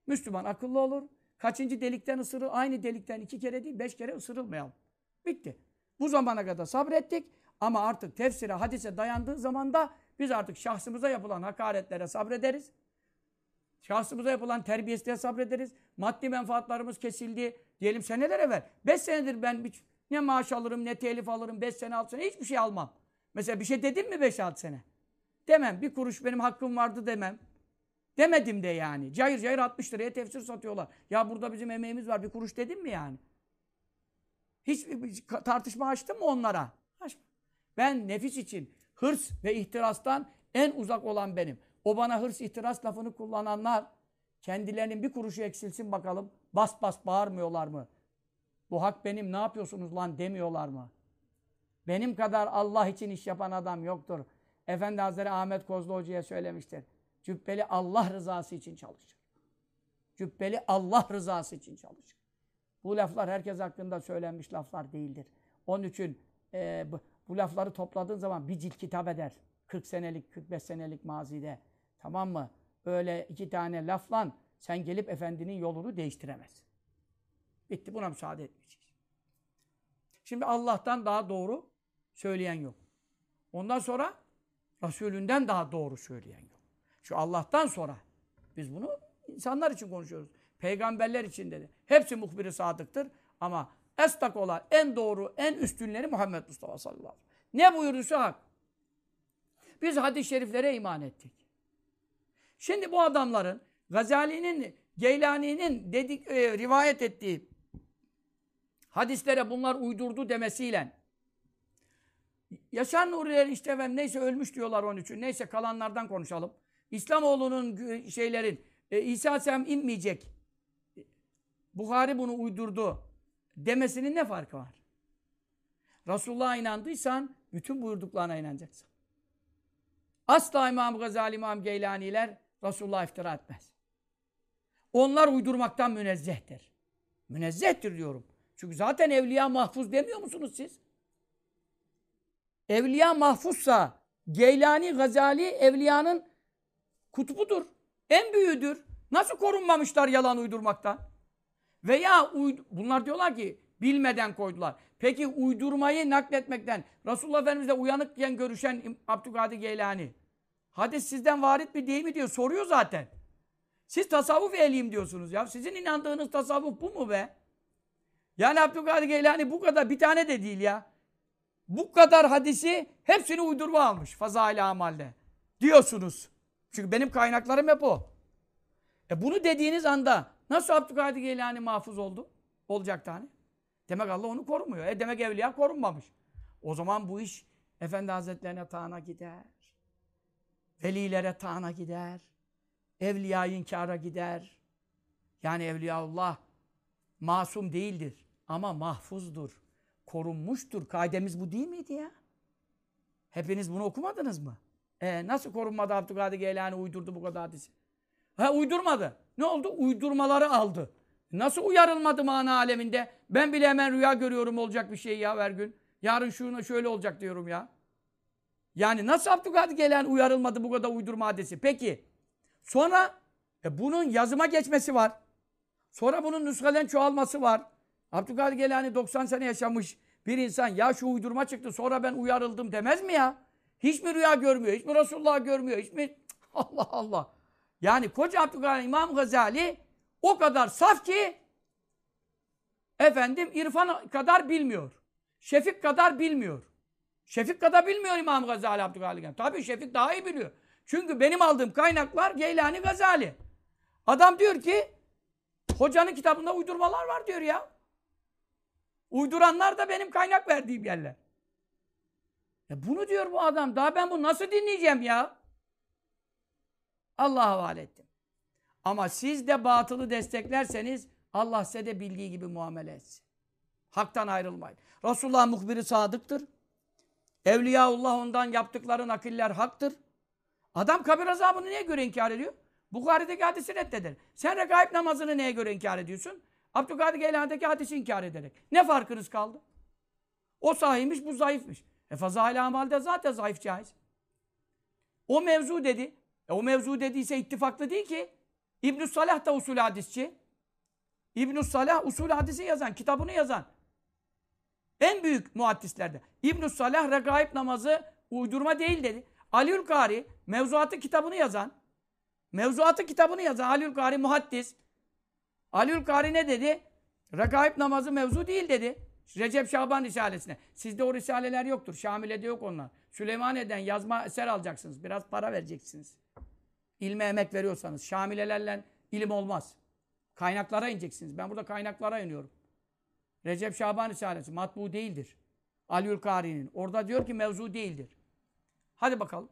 Müslüman akıllı olur. Kaçıncı delikten ısırıl? Aynı delikten iki kere değil, beş kere ısırılmayalım. Bitti. Bu zamana kadar sabrettik ama artık tefsire, hadise dayandığı zaman da biz artık şahsımıza yapılan hakaretlere sabrederiz. Şahsımıza yapılan terbiyesizliğe sabrederiz. Maddi menfaatlarımız kesildi. Diyelim seneler evvel. Beş senedir ben bir, ne maaş alırım, ne telif alırım. Beş sene, altı sene hiçbir şey almam. Mesela bir şey dedim mi beş, altı sene? Demem. Bir kuruş benim hakkım vardı demem. Demedim de yani. Cayır cayır 60 liraya tefsir satıyorlar. Ya burada bizim emeğimiz var. Bir kuruş dedim mi yani? Hiç tartışma açtım mı onlara? Ben nefis için hırs ve ihtirastan en uzak olan benim. O bana hırs, ihtiras lafını kullananlar kendilerinin bir kuruşu eksilsin bakalım. Bas bas bağırmıyorlar mı? Bu hak benim ne yapıyorsunuz lan demiyorlar mı? Benim kadar Allah için iş yapan adam yoktur. Efendi Hazretleri Ahmet Kozlu Hoca'ya söylemiştir. Cübbeli Allah rızası için çalışır. Cübbeli Allah rızası için çalışır. Bu laflar herkes hakkında söylenmiş laflar değildir. Onun için e, bu lafları topladığın zaman bir cilt kitap eder. 40 senelik, 45 senelik mazide. Tamam mı? Öyle iki tane laflan sen gelip efendinin yolunu değiştiremez. Bitti. Buna müsaade etmeyeceğiz. Şimdi Allah'tan daha doğru söyleyen yok. Ondan sonra Resulünden daha doğru söyleyen yok. Şu Allah'tan sonra biz bunu insanlar için konuşuyoruz. Peygamberler için dedi. Hepsi muhbiri sadıktır ama estak olan en doğru, en üstünleri Muhammed Mustafa sallallahu aleyhi ve sellem. Ne buyurduysa hak. Biz hadis-i şeriflere iman ettik. Şimdi bu adamların Gazali'nin, Geylani'nin dedik, e, rivayet ettiği hadislere bunlar uydurdu demesiyle Yaşar Nuriler işte efendim neyse ölmüş diyorlar onun için. Neyse kalanlardan konuşalım. İslamoğlu'nun şeylerin e, İsa Aleyhisselam inmeyecek. Buhari bunu uydurdu demesinin ne farkı var? Resulullah'a inandıysan bütün buyurduklarına inanacaksın. Asla İmam Gazali, İmam Geylaniler Resulullah iftira etmez. Onlar uydurmaktan münezzehtir. Münezzehtir diyorum. Çünkü zaten evliya mahfuz demiyor musunuz siz? Evliya mahfuzsa Geylani, Gazali evliyanın kutbudur. En büyüğüdür. Nasıl korunmamışlar yalan uydurmaktan? Veya bunlar diyorlar ki bilmeden koydular. Peki uydurmayı nakletmekten Resulullah Efendimiz'le uyanıkken görüşen Abdülkadir Geylani hadis sizden varit mi değil mi diyor soruyor zaten. Siz tasavvuf ehliyim diyorsunuz ya. Sizin inandığınız tasavvuf bu mu be? Yani Abdülkadir Geylani bu kadar bir tane de değil ya. Bu kadar hadisi hepsini uydurma almış fazail amalde. Diyorsunuz. Çünkü benim kaynaklarım hep o. E bunu dediğiniz anda nasıl Abdülkadir Geylani mahfuz oldu? Olacak tane. Demek Allah onu korumuyor. E demek evliya korunmamış. O zaman bu iş Efendi Hazretlerine tağına gider. Velilere tağına gider. Evliya inkara gider. Yani Evliyaullah masum değildir. Ama mahfuzdur. Korunmuştur. Kaidemiz bu değil miydi ya? Hepiniz bunu okumadınız mı? E, nasıl korunmadı Abdülkadir Geylani uydurdu bu kadar hadisi? Ha uydurmadı. Ne oldu? Uydurmaları aldı. Nasıl uyarılmadı mana aleminde? Ben bile hemen rüya görüyorum olacak bir şey ya her gün. Yarın şuna şöyle olacak diyorum ya. Yani nasıl Abdülkadir Geylani uyarılmadı bu kadar uydurma hadisi? Peki. Sonra e, bunun yazıma geçmesi var. Sonra bunun nüshalen çoğalması var. Abdülkadir Geylani 90 sene yaşamış bir insan ya şu uydurma çıktı sonra ben uyarıldım demez mi ya? Hiç mi rüya görmüyor? Hiç mi Resulullah görmüyor? Hiç mi? (laughs) Allah Allah. Yani koca Abdülkadir İmam Gazali o kadar saf ki efendim irfan kadar bilmiyor. Şefik kadar bilmiyor. Şefik kadar bilmiyor İmam Gazali Abdülkadir. Tabii Şefik daha iyi biliyor. Çünkü benim aldığım kaynaklar Geylani Gazali. Adam diyor ki hocanın kitabında uydurmalar var diyor ya. Uyduranlar da benim kaynak verdiğim yerler. E bunu diyor bu adam. Daha ben bunu nasıl dinleyeceğim ya? Allah'a havale ettim. Ama siz de batılı desteklerseniz Allah size de bildiği gibi muamele etsin. Haktan ayrılmayın. Resulullah muhbiri sadıktır. Evliyaullah ondan yaptıkları nakiller haktır. Adam kabir azabını neye göre inkar ediyor? Bukhari'deki hadisi reddedir. Sen regaib namazını neye göre inkar ediyorsun? Abdülkadir Geylani'deki hadisi inkar ederek. Ne farkınız kaldı? O sahiymiş, bu zayıfmış. E fazail amalde zaten zayıf caiz. O mevzu dedi. E o mevzu dediyse ittifaklı değil ki. İbn-i Salah da usul hadisçi. İbn Salah usul hadisi yazan, kitabını yazan. En büyük muhaddislerden. İbn Salah regaib namazı uydurma değil dedi. Aliül Kari mevzuatı kitabını yazan. Mevzuatı kitabını yazan Aliül Kari muhaddis. Aliül Kari ne dedi? Regaib namazı mevzu değil dedi. Recep Şaban Risalesine. Sizde o risaleler yoktur. Şamile'de yok onlar. Süleymaniye'den yazma eser alacaksınız. Biraz para vereceksiniz. İlme emek veriyorsanız. Şamilelerle ilim olmaz. Kaynaklara ineceksiniz. Ben burada kaynaklara iniyorum. Recep Şaban Risalesi matbu değildir. Aliül Kari'nin. Orada diyor ki mevzu değildir. Hadi bakalım.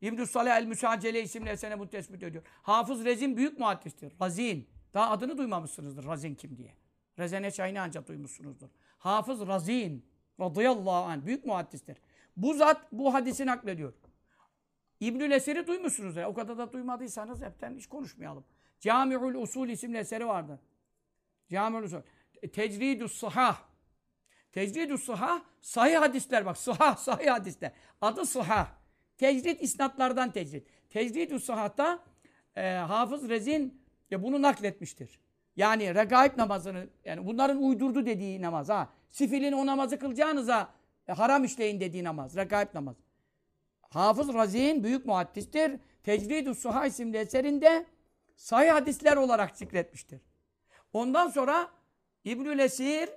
İbn-i Salih el-Müsacele isimli esene bu tespit ediyor. Hafız Rezin büyük muhaddistir. Razin. Daha adını duymamışsınızdır Razin kim diye. Rezene çayını ancak duymuşsunuzdur. Hafız Razin radıyallahu anh büyük muhaddistir. Bu zat bu hadisi naklediyor. İbnül Esir'i duymuşsunuz ya. O kadar da duymadıysanız hepten hiç konuşmayalım. Cami'ül Usul isimli eseri vardı. Cami'ül Usul. Tecridus Sahah. Tecridus Sahah sahih hadisler bak. Sahah sahih hadisler. Adı Sahah. Tecrid isnatlardan tecrid. Tecridus Sahah'ta e, Hafız Rezin ya bunu nakletmiştir. Yani regaib namazını yani bunların uydurdu dediği namaz ha. Sifilin o namazı kılacağınıza e, haram işleyin dediği namaz. Regaib namaz. Hafız Razin büyük muhaddistir. Tecridus Suha isimli eserinde sahih hadisler olarak zikretmiştir. Ondan sonra İbnül Esir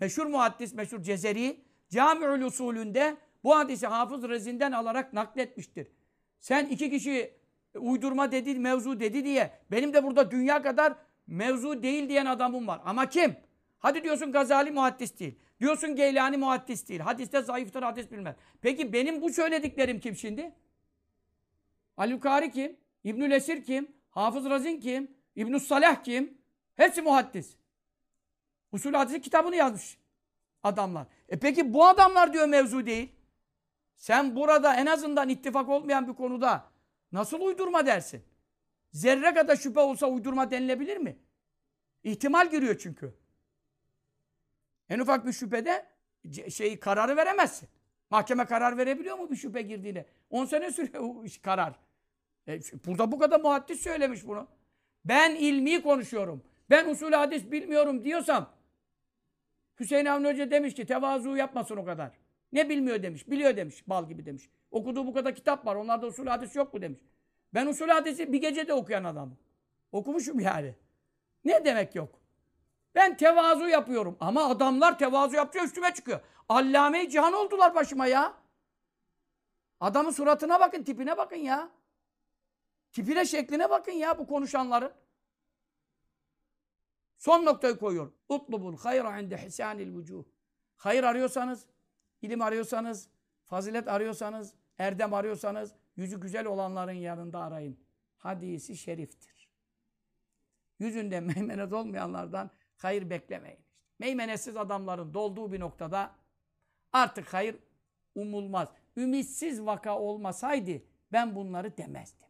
meşhur muhaddis, meşhur Cezeri Cami'ül usulünde bu hadisi Hafız Razin'den alarak nakletmiştir. Sen iki kişi uydurma dedi, mevzu dedi diye benim de burada dünya kadar mevzu değil diyen adamım var. Ama kim? Hadi diyorsun Gazali muhaddis değil. Diyorsun Geylani muhaddis değil. Hadiste zayıftır, hadis bilmez. Peki benim bu söylediklerim kim şimdi? Alukari kim? İbnül Esir kim? Hafız Razin kim? İbnü Salah kim? Hepsi muhaddis. Usul hadisi kitabını yazmış adamlar. E peki bu adamlar diyor mevzu değil. Sen burada en azından ittifak olmayan bir konuda nasıl uydurma dersin? Zerre kadar şüphe olsa uydurma denilebilir mi? İhtimal giriyor çünkü. En ufak bir şüphede şey kararı veremezsin. Mahkeme karar verebiliyor mu bir şüphe girdiğine? 10 sene sürüyor karar. E, burada bu kadar muhaddis söylemiş bunu. Ben ilmi konuşuyorum. Ben usul hadis bilmiyorum diyorsam Hüseyin Avni Hoca demiş ki tevazu yapmasın o kadar. Ne bilmiyor demiş. Biliyor demiş. Bal gibi demiş. Okuduğu bu kadar kitap var. Onlarda usul hadis yok mu demiş. Ben usul hadisi bir gecede okuyan adamım. Okumuşum yani. Ne demek yok? Ben tevazu yapıyorum. Ama adamlar tevazu yapıyor üstüme çıkıyor. Allame-i cihan oldular başıma ya. Adamın suratına bakın, tipine bakın ya. Tipine, şekline bakın ya bu konuşanların. Son noktayı koyuyorum. Utlubul hayra inde hisanil vucuh. Hayır arıyorsanız, ilim arıyorsanız, fazilet arıyorsanız, erdem arıyorsanız, yüzü güzel olanların yanında arayın. Hadisi şeriftir. Yüzünde meymenet olmayanlardan hayır beklemeyin. Meymenetsiz adamların dolduğu bir noktada artık hayır umulmaz. Ümitsiz vaka olmasaydı ben bunları demezdim.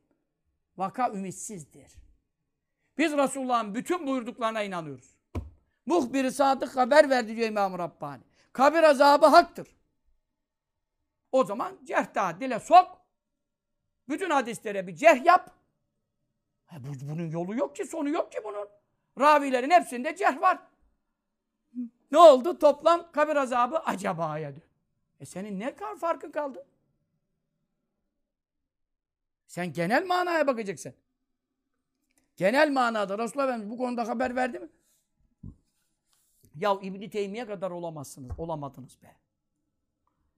Vaka ümitsizdir. Biz Resulullah'ın bütün buyurduklarına inanıyoruz. Muhbiri sadık haber verdi diyor İmam Rabbani. Kabir azabı haktır. O zaman cerh dile sok. Bütün hadislere bir cerh yap. Bunun yolu yok ki, sonu yok ki bunun. Ravilerin hepsinde cerh var. Ne oldu? Toplam kabir azabı acabaya dön. E senin ne kar farkı kaldı? Sen genel manaya bakacaksın. Genel manada Resulullah Efendimiz bu konuda haber verdi mi? Ya İbni Teymiye kadar olamazsınız. Olamadınız be.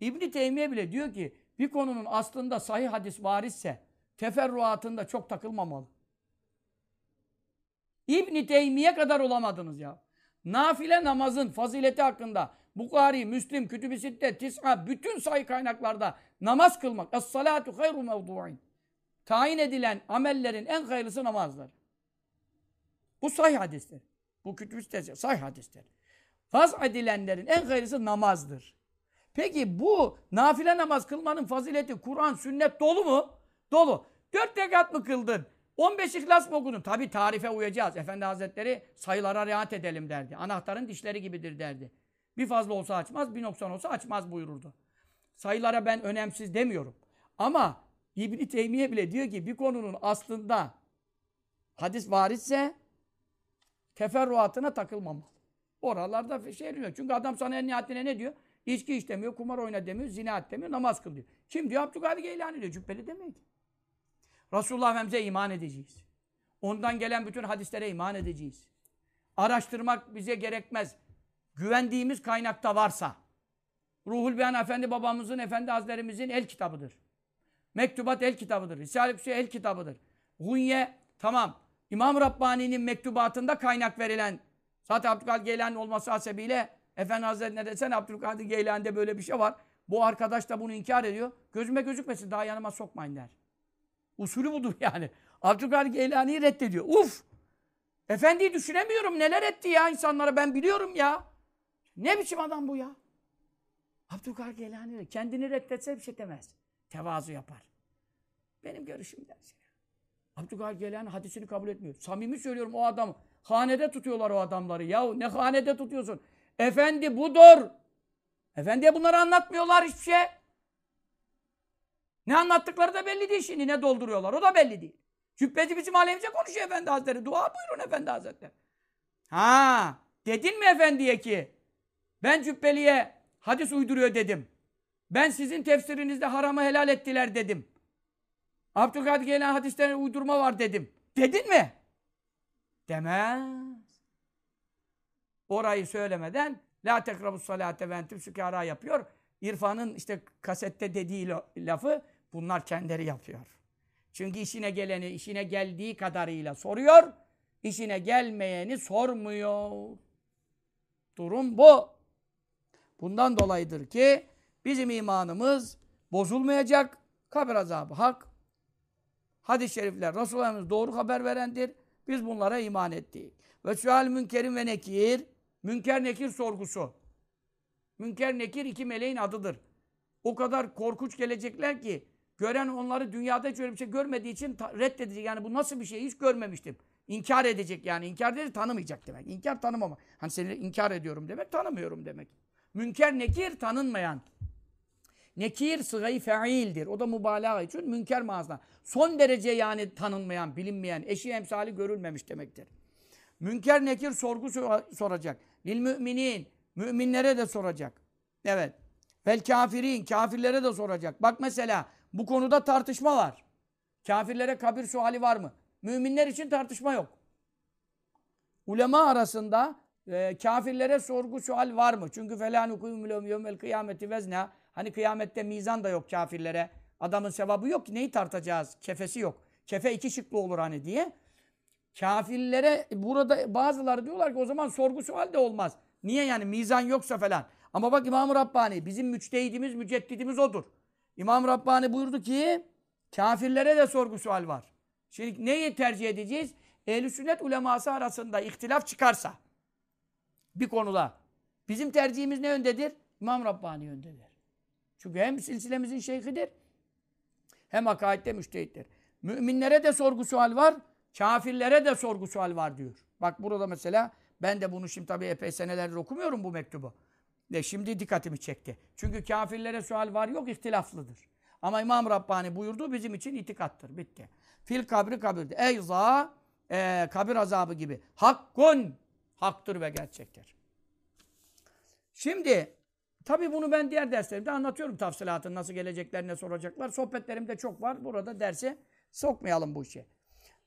İbni Teymiye bile diyor ki bir konunun aslında sahih hadis varisse teferruatında çok takılmamalı. İbni Teymiye kadar olamadınız ya. Nafile namazın fazileti hakkında Bukhari, Müslim, Kütüb-i Sitte, Tis'a bütün sayı kaynaklarda namaz kılmak. Es-salatu hayru mevdu'in. Tayin edilen amellerin en hayırlısı namazdır. Bu sahih hadisler. Bu kütüb-i sitte sahih hadisler. Faz edilenlerin en hayırlısı namazdır. Peki bu nafile namaz kılmanın fazileti Kur'an, sünnet dolu mu? Dolu. Dört rekat mı kıldın? 15 ihlas mı okudun? Tabi tarife uyacağız. Efendi Hazretleri sayılara riayet edelim derdi. Anahtarın dişleri gibidir derdi. Bir fazla olsa açmaz, bir noksan olsa açmaz buyururdu. Sayılara ben önemsiz demiyorum. Ama İbn Teymiye bile diyor ki bir konunun aslında hadis varitse teferruatına takılmamalı. Oralarda şey diyor. Çünkü adam sana en nihayetinde ne diyor? İçki iç demiyor, kumar oyna demiyor, zina et demiyor, namaz kıl diyor. Kim diyor? Abdülkadir Geylani diyor. Cübbeli demiyor ki. Resulullah Efendimiz'e iman edeceğiz. Ondan gelen bütün hadislere iman edeceğiz. Araştırmak bize gerekmez. Güvendiğimiz kaynakta varsa. Ruhul Beyan Efendi babamızın, Efendi Hazretlerimizin el kitabıdır. Mektubat el kitabıdır. Risale-i el kitabıdır. Gunye tamam. İmam Rabbani'nin mektubatında kaynak verilen zaten Abdülkadir Geylani olması hasebiyle Efendi Hazretleri desen Abdülkadir Geylani'de böyle bir şey var. Bu arkadaş da bunu inkar ediyor. Gözüme gözükmesin daha yanıma sokmayın der. Usulü budur yani. Abdülkadir Geylani'yi reddediyor. Uf! Efendiyi düşünemiyorum. Neler etti ya insanlara ben biliyorum ya. Ne biçim adam bu ya? Abdülkadir Geylani kendini reddetse bir şey demez. Tevazu yapar. Benim görüşüm dersin. Abdülkadir Geylani hadisini kabul etmiyor. Samimi söylüyorum o adam. Hanede tutuyorlar o adamları. Yahu ne hanede tutuyorsun? Efendi budur. Efendiye bunları anlatmıyorlar hiçbir şey. Ne anlattıkları da belli değil şimdi. Ne dolduruyorlar o da belli değil. Cübbeci bizim aleyhimize konuşuyor Efendi Hazretleri. Dua buyurun Efendi Hazretleri. Ha, dedin mi Efendiye ki ben Cübbeli'ye hadis uyduruyor dedim. Ben sizin tefsirinizde haramı helal ettiler dedim. Abdülkadir gelen hadislerine uydurma var dedim. Dedin mi? Demez. Orayı söylemeden la tekrabus salate ve entüm sükara yapıyor. İrfan'ın işte kasette dediği lafı bunlar kendileri yapıyor. Çünkü işine geleni işine geldiği kadarıyla soruyor. işine gelmeyeni sormuyor. Durum bu. Bundan dolayıdır ki bizim imanımız bozulmayacak. Kabir azabı hak. Hadis-i şerifler Resulullah'ımız doğru haber verendir. Biz bunlara iman ettik. Ve sual münkerin ve nekir. Münker nekir sorgusu. Münker nekir iki meleğin adıdır. O kadar korkunç gelecekler ki gören onları dünyada hiç öyle bir şey görmediği için reddedecek. Yani bu nasıl bir şey hiç görmemiştim. İnkar edecek yani. İnkar dedi tanımayacak demek. İnkar tanımama. Hani seni inkar ediyorum demek tanımıyorum demek. Münker nekir tanınmayan. Nekir sırayı feildir. O da mübalağa için münker mağazına. Son derece yani tanınmayan, bilinmeyen, eşi emsali görülmemiş demektir. Münker nekir sorgu soracak. Lil müminin, müminlere de soracak. Evet. Vel kafirin, kafirlere de soracak. Bak mesela bu konuda tartışma var. Kafirlere kabir suali var mı? Müminler için tartışma yok. Ulema arasında e, kafirlere sorgu sual var mı? Çünkü felâ nukûmü lehum yevmel kıyameti vezna. Hani kıyamette mizan da yok kafirlere. Adamın sevabı yok ki neyi tartacağız? Kefesi yok. Kefe iki şıklı olur hani diye. Kafirlere burada bazıları diyorlar ki o zaman sorgu sual de olmaz. Niye yani mizan yoksa falan. Ama bak İmam-ı Rabbani bizim müçtehidimiz, müceddidimiz odur. İmam Rabbani buyurdu ki kafirlere de sorgu sual var. Şimdi neyi tercih edeceğiz? Ehl-i sünnet uleması arasında ihtilaf çıkarsa bir konuda bizim tercihimiz ne yöndedir? İmam Rabbani yöndedir. Çünkü hem silsilemizin şeyhidir hem akaidde müştehittir. Müminlere de sorgu sual var, kafirlere de sorgu sual var diyor. Bak burada mesela ben de bunu şimdi tabii epey senelerdir okumuyorum bu mektubu. De şimdi dikkatimi çekti. Çünkü kafirlere sual var yok ihtilaflıdır. Ama İmam Rabbani buyurdu bizim için itikattır. Bitti. Fil kabri kabirde. Eyza e, kabir azabı gibi. Hakkun haktır ve gerçektir. Şimdi tabii bunu ben diğer derslerimde anlatıyorum tafsilatını nasıl gelecekler ne soracaklar. Sohbetlerimde çok var. Burada derse sokmayalım bu işe.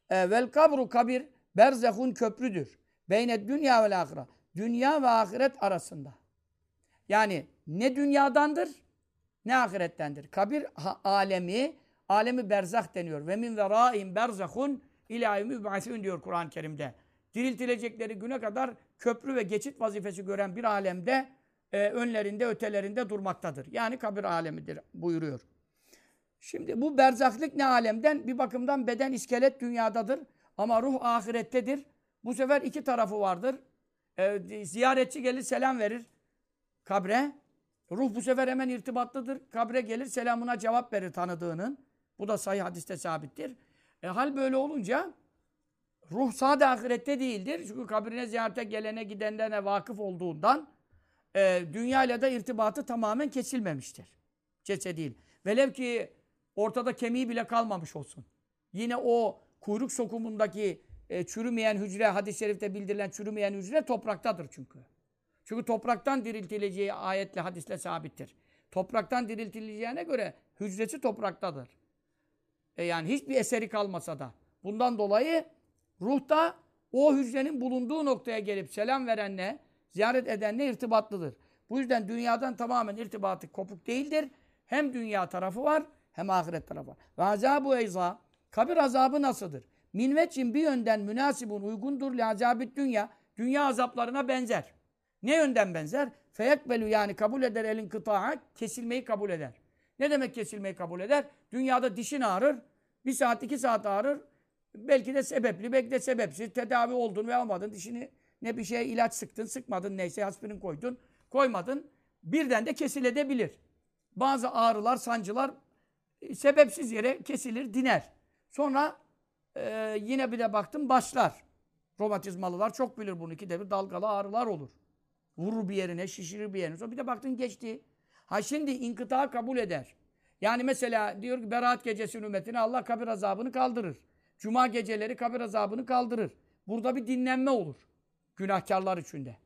E, vel kabru kabir berzehun köprüdür. Beynet dünya ve ahire. Dünya ve ahiret arasında. Yani ne dünyadandır ne ahirettendir. Kabir alemi, alemi berzah deniyor. Ve min verâin berzahun ilâ müb'asûn diyor Kur'an-ı Kerim'de. Diriltilecekleri güne kadar köprü ve geçit vazifesi gören bir alemde e, önlerinde, ötelerinde durmaktadır. Yani kabir alemidir buyuruyor. Şimdi bu berzaklık ne alemden? Bir bakımdan beden, iskelet dünyadadır. Ama ruh ahirettedir. Bu sefer iki tarafı vardır. E, ziyaretçi gelir, selam verir kabre. Ruh bu sefer hemen irtibatlıdır. Kabre gelir, selamına cevap verir tanıdığının. Bu da sahih hadiste sabittir. E, hal böyle olunca ruh sade ahirette değildir. Çünkü kabrine ziyarete gelene gidenlerine vakıf olduğundan e, dünyayla da irtibatı tamamen kesilmemiştir. değil. Velev ki ortada kemiği bile kalmamış olsun. Yine o kuyruk sokumundaki e, çürümeyen hücre, hadis-i şerifte bildirilen çürümeyen hücre topraktadır çünkü. Çünkü topraktan diriltileceği ayetle, hadisle sabittir. Topraktan diriltileceğine göre hücresi topraktadır. E yani hiçbir eseri kalmasa da. Bundan dolayı ruh da o hücrenin bulunduğu noktaya gelip selam verenle, ziyaret edenle irtibatlıdır. Bu yüzden dünyadan tamamen irtibatı kopuk değildir. Hem dünya tarafı var hem ahiret tarafı var. Ve azabu eyza, kabir azabı nasıldır? Minveçin bir yönden münasibun uygundur li azabit dünya. Dünya azaplarına benzer. Ne yönden benzer? Feyekbelü yani kabul eder elin kıtaha, kesilmeyi kabul eder. Ne demek kesilmeyi kabul eder? Dünyada dişin ağrır, bir saat iki saat ağrır. Belki de sebepli, belki de sebepsiz. Tedavi oldun ve almadın. Dişini ne bir şey ilaç sıktın, sıkmadın neyse aspirin koydun, koymadın. Birden de kesilebilir. Bazı ağrılar, sancılar e, sebepsiz yere kesilir, diner. Sonra e, yine bir de baktım başlar. Romatizmalılar çok bilir bunu. İkide bir dalgalı ağrılar olur. Vurur bir yerine, şişirir bir yerine. Sonra bir de baktın geçti. Ha şimdi inkıta kabul eder. Yani mesela diyor ki Berat gecesi ümmetine Allah kabir azabını kaldırır. Cuma geceleri kabir azabını kaldırır. Burada bir dinlenme olur. Günahkarlar içinde.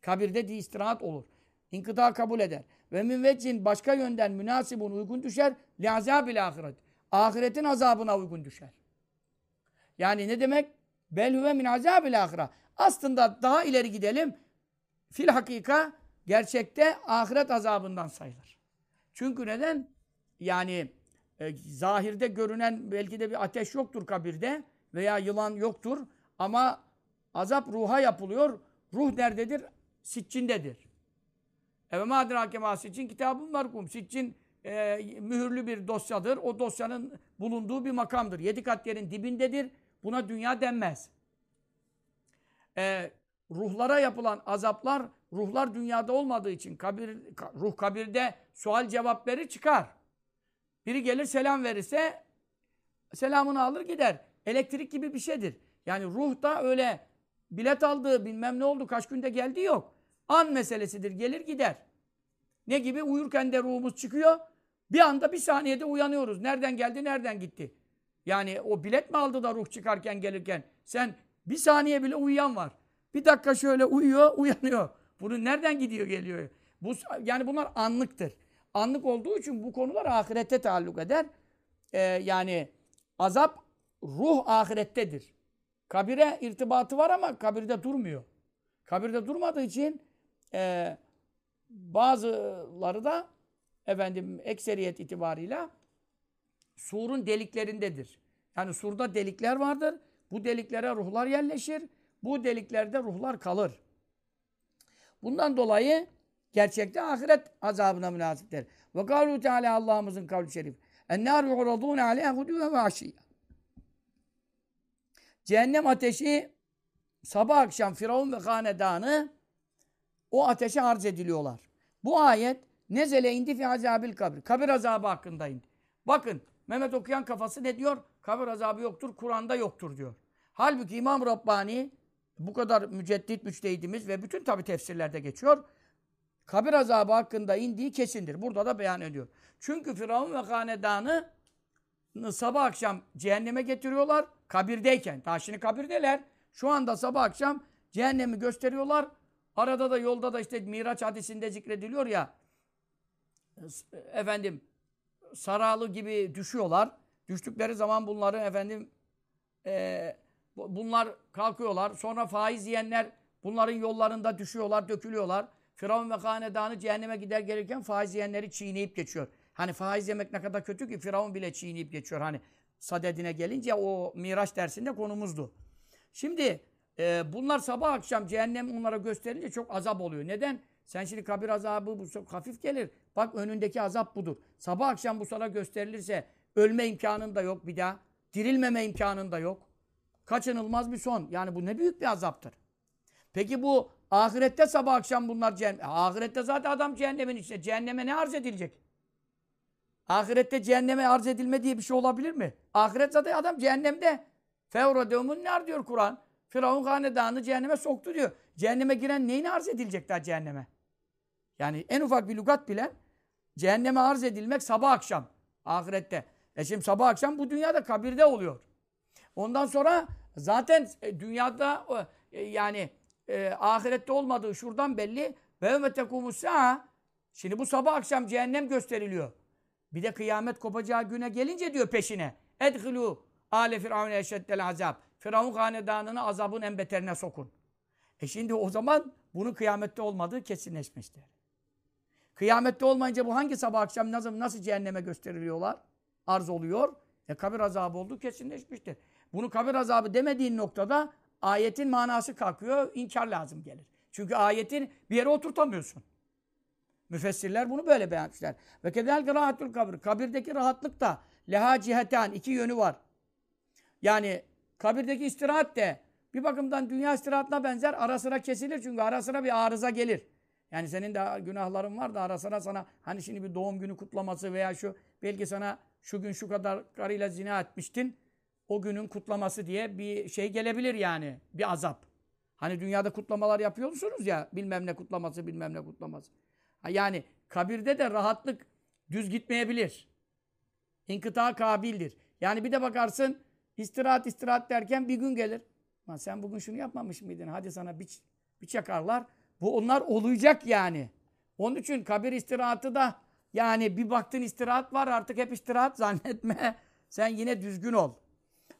Kabirde bir istirahat olur. İnkıta kabul eder. Ve müveccin başka yönden münasibun uygun düşer. Li azabil ahiret. Ahiretin azabına uygun düşer. Yani ne demek? Bel huve min azabil ahire. Aslında daha ileri gidelim. Fil hakika gerçekte ahiret azabından sayılır. Çünkü neden? Yani e, zahirde görünen belki de bir ateş yoktur kabirde veya yılan yoktur ama azap ruha yapılıyor. Ruh nerededir? Siccindedir. Eve madir hakema siccin kitabın markum. Siccin e, mühürlü bir dosyadır. O dosyanın bulunduğu bir makamdır. Yedi kat yerin dibindedir. Buna dünya denmez. E, ruhlara yapılan azaplar, ruhlar dünyada olmadığı için kabir, ruh kabirde sual cevapları çıkar. Biri gelir selam verirse selamını alır gider. Elektrik gibi bir şeydir. Yani ruh da öyle bilet aldı, bilmem ne oldu, kaç günde geldi yok. An meselesidir. Gelir gider. Ne gibi? Uyurken de ruhumuz çıkıyor. Bir anda bir saniyede uyanıyoruz. Nereden geldi, nereden gitti? Yani o bilet mi aldı da ruh çıkarken gelirken? Sen bir saniye bile uyuyan var. Bir dakika şöyle uyuyor, uyanıyor. Bunun nereden gidiyor, geliyor? Bu, yani bunlar anlıktır. Anlık olduğu için bu konular ahirette taalluk eder. Ee, yani azap ruh ahirettedir. Kabire irtibatı var ama kabirde durmuyor. Kabirde durmadığı için e, bazıları da efendim ekseriyet itibarıyla surun deliklerindedir. Yani surda delikler vardır. Bu deliklere ruhlar yerleşir. Bu deliklerde ruhlar kalır. Bundan dolayı gerçekte ahiret azabına münasiptir. Ve kâlu Teala Allah'ımızın kavli şerif. Ennâru yuradûne aleyhâ hudûve ve aşiyya. Cehennem ateşi sabah akşam Firavun ve hanedanı o ateşe arz ediliyorlar. Bu ayet nezele indi fi azabil kabir. Kabir azabı hakkında indi. Bakın Mehmet okuyan kafası ne diyor? Kabir azabı yoktur, Kur'an'da yoktur diyor. Halbuki İmam Rabbani bu kadar müceddit müçtehidimiz ve bütün tabi tefsirlerde geçiyor. Kabir azabı hakkında indiği kesindir. Burada da beyan ediyor. Çünkü Firavun ve hanedanı sabah akşam cehenneme getiriyorlar. Kabirdeyken. Daha şimdi kabirdeler. Şu anda sabah akşam cehennemi gösteriyorlar. Arada da yolda da işte Miraç hadisinde zikrediliyor ya efendim saralı gibi düşüyorlar. Düştükleri zaman bunları efendim e, bunlar kalkıyorlar. Sonra faiz yiyenler bunların yollarında düşüyorlar, dökülüyorlar. Firavun ve hanedanı cehenneme gider gelirken faiz yiyenleri çiğneyip geçiyor. Hani faiz yemek ne kadar kötü ki Firavun bile çiğneyip geçiyor. Hani sadedine gelince o Miraç dersinde konumuzdu. Şimdi e, bunlar sabah akşam cehennem onlara gösterince çok azap oluyor. Neden? Sen şimdi kabir azabı bu çok hafif gelir. Bak önündeki azap budur. Sabah akşam bu sana gösterilirse ölme imkanın da yok bir daha. Dirilmeme imkanın da yok. Kaçınılmaz bir son. Yani bu ne büyük bir azaptır. Peki bu ahirette sabah akşam bunlar cehennem. Ahirette zaten adam cehennemin içinde. Cehenneme ne arz edilecek? Ahirette cehenneme arz edilme diye bir şey olabilir mi? Ahiret zaten adam cehennemde. Fevradeumun nar diyor Kur'an. Firavun hanedanı cehenneme soktu diyor. Cehenneme giren neyine arz edilecek daha cehenneme? Yani en ufak bir lügat bilen cehenneme arz edilmek sabah akşam ahirette. E şimdi sabah akşam bu dünyada kabirde oluyor. Ondan sonra Zaten e, dünyada e, yani e, ahirette olmadığı şuradan belli. Ve tekumusâ Şimdi bu sabah akşam cehennem gösteriliyor. Bir de kıyamet kopacağı güne gelince diyor peşine. Edhilû ale firavune eşeddel azab. Firavun hanedanını azabın en beterine sokun. E şimdi o zaman bunun kıyamette olmadığı kesinleşmiştir. Kıyamette olmayınca bu hangi sabah akşam nasıl, nasıl cehenneme gösteriliyorlar? Arz oluyor. E kabir azabı olduğu kesinleşmiştir. Bunu kabir azabı demediğin noktada ayetin manası kalkıyor, inkar lazım gelir. Çünkü ayetin bir yere oturtamıyorsun. Müfessirler bunu böyle beğenmişler. Ve kedel rahatul kabir. Kabirdeki rahatlık da leha ciheten iki yönü var. Yani kabirdeki istirahat de bir bakımdan dünya istirahatına benzer ara sıra kesilir çünkü ara sıra bir arıza gelir. Yani senin de günahların var da ara sıra sana hani şimdi bir doğum günü kutlaması veya şu belki sana şu gün şu kadar karıyla zina etmiştin o günün kutlaması diye bir şey gelebilir yani bir azap. Hani dünyada kutlamalar yapıyorsunuz ya bilmem ne kutlaması bilmem ne kutlaması. Yani kabirde de rahatlık düz gitmeyebilir. İnkıta kabildir. Yani bir de bakarsın istirahat istirahat derken bir gün gelir. Lan sen bugün şunu yapmamış mıydın? Hadi sana bir, bir çakarlar. Bu onlar olacak yani. Onun için kabir istirahatı da yani bir baktın istirahat var artık hep istirahat zannetme. (laughs) Sen yine düzgün ol.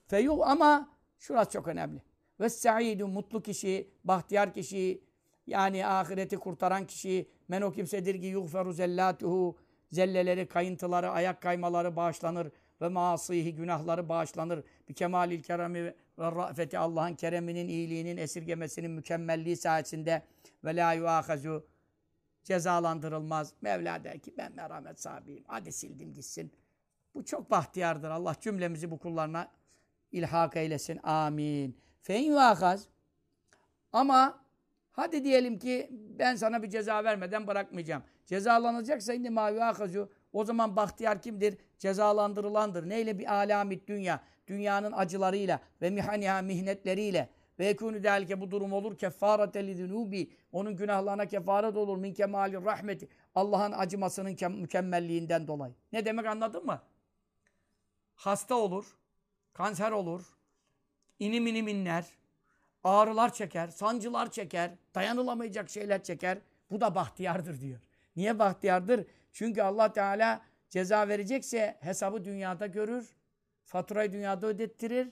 Feyuh ama şurası çok önemli. Ve saidu mutlu kişi, bahtiyar kişi, yani ahireti kurtaran kişi men o kimsedir ki yuhferu zellatuhu zelleleri, kayıntıları, ayak kaymaları bağışlanır ve maasihi günahları bağışlanır. Bir kemalil keremi ve rafeti Allah'ın kereminin, iyiliğinin, esirgemesinin mükemmelliği sayesinde ve la yuahazu cezalandırılmaz. Mevla der ki ben merhamet sahibiyim. Hadi sildim gitsin. Bu çok bahtiyardır. Allah cümlemizi bu kullarına ilhak eylesin. Amin. Fen yuahaz ama Hadi diyelim ki ben sana bir ceza vermeden bırakmayacağım. Cezalanacaksa indi mavi akazu. O zaman bahtiyar kimdir? Cezalandırılandır. Neyle? Bir alamit dünya. Dünyanın acılarıyla ve mihaniha mihnetleriyle. Ve ekûnü delke bu durum olur. Keffarete lidunubi. Onun günahlarına kefaret olur. Min kemali rahmeti. Allah'ın acımasının mükemmelliğinden dolayı. Ne demek anladın mı? Hasta olur. Kanser olur. İnim inim inler ağrılar çeker, sancılar çeker, dayanılamayacak şeyler çeker. Bu da bahtiyardır diyor. Niye bahtiyardır? Çünkü Allah Teala ceza verecekse hesabı dünyada görür. Faturayı dünyada ödettirir.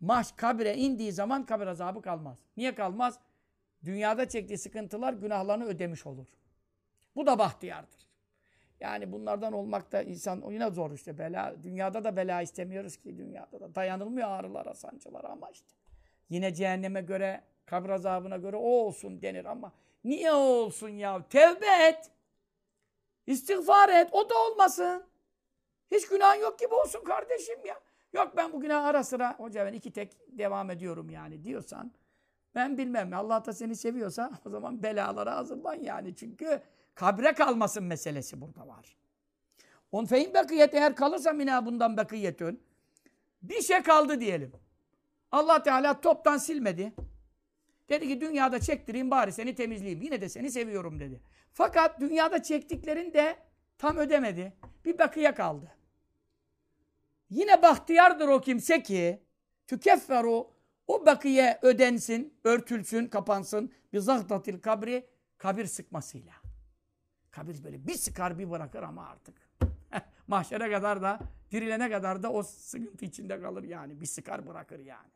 Mahş kabire indiği zaman kabir azabı kalmaz. Niye kalmaz? Dünyada çektiği sıkıntılar günahlarını ödemiş olur. Bu da bahtiyardır. Yani bunlardan olmak da insan yine zor işte bela. Dünyada da bela istemiyoruz ki dünyada da. Dayanılmıyor ağrılara, sancılara ama işte. Yine cehenneme göre, kabir azabına göre o olsun denir ama niye o olsun ya? Tevbe et. İstiğfar et. O da olmasın. Hiç günah yok gibi olsun kardeşim ya. Yok ben bu günah ara sıra hoca ben iki tek devam ediyorum yani diyorsan ben bilmem. Allah da seni seviyorsa (laughs) o zaman belalara hazırlan yani. Çünkü kabre kalmasın meselesi burada var. On fein bekiyet eğer kalırsa mina bundan bekiyetün. Bir şey kaldı diyelim. Allah Teala toptan silmedi. Dedi ki dünyada çektireyim bari seni temizleyeyim. Yine de seni seviyorum dedi. Fakat dünyada çektiklerini de tam ödemedi. Bir bakıya kaldı. Yine bahtiyardır o kimse ki tükefferu o bakiye ödensin, örtülsün, kapansın. Bir zahdatil kabri kabir sıkmasıyla. Kabir böyle bir sıkar bir bırakır ama artık. (laughs) Mahşere kadar da dirilene kadar da o sıkıntı içinde kalır yani. Bir sıkar bırakır yani.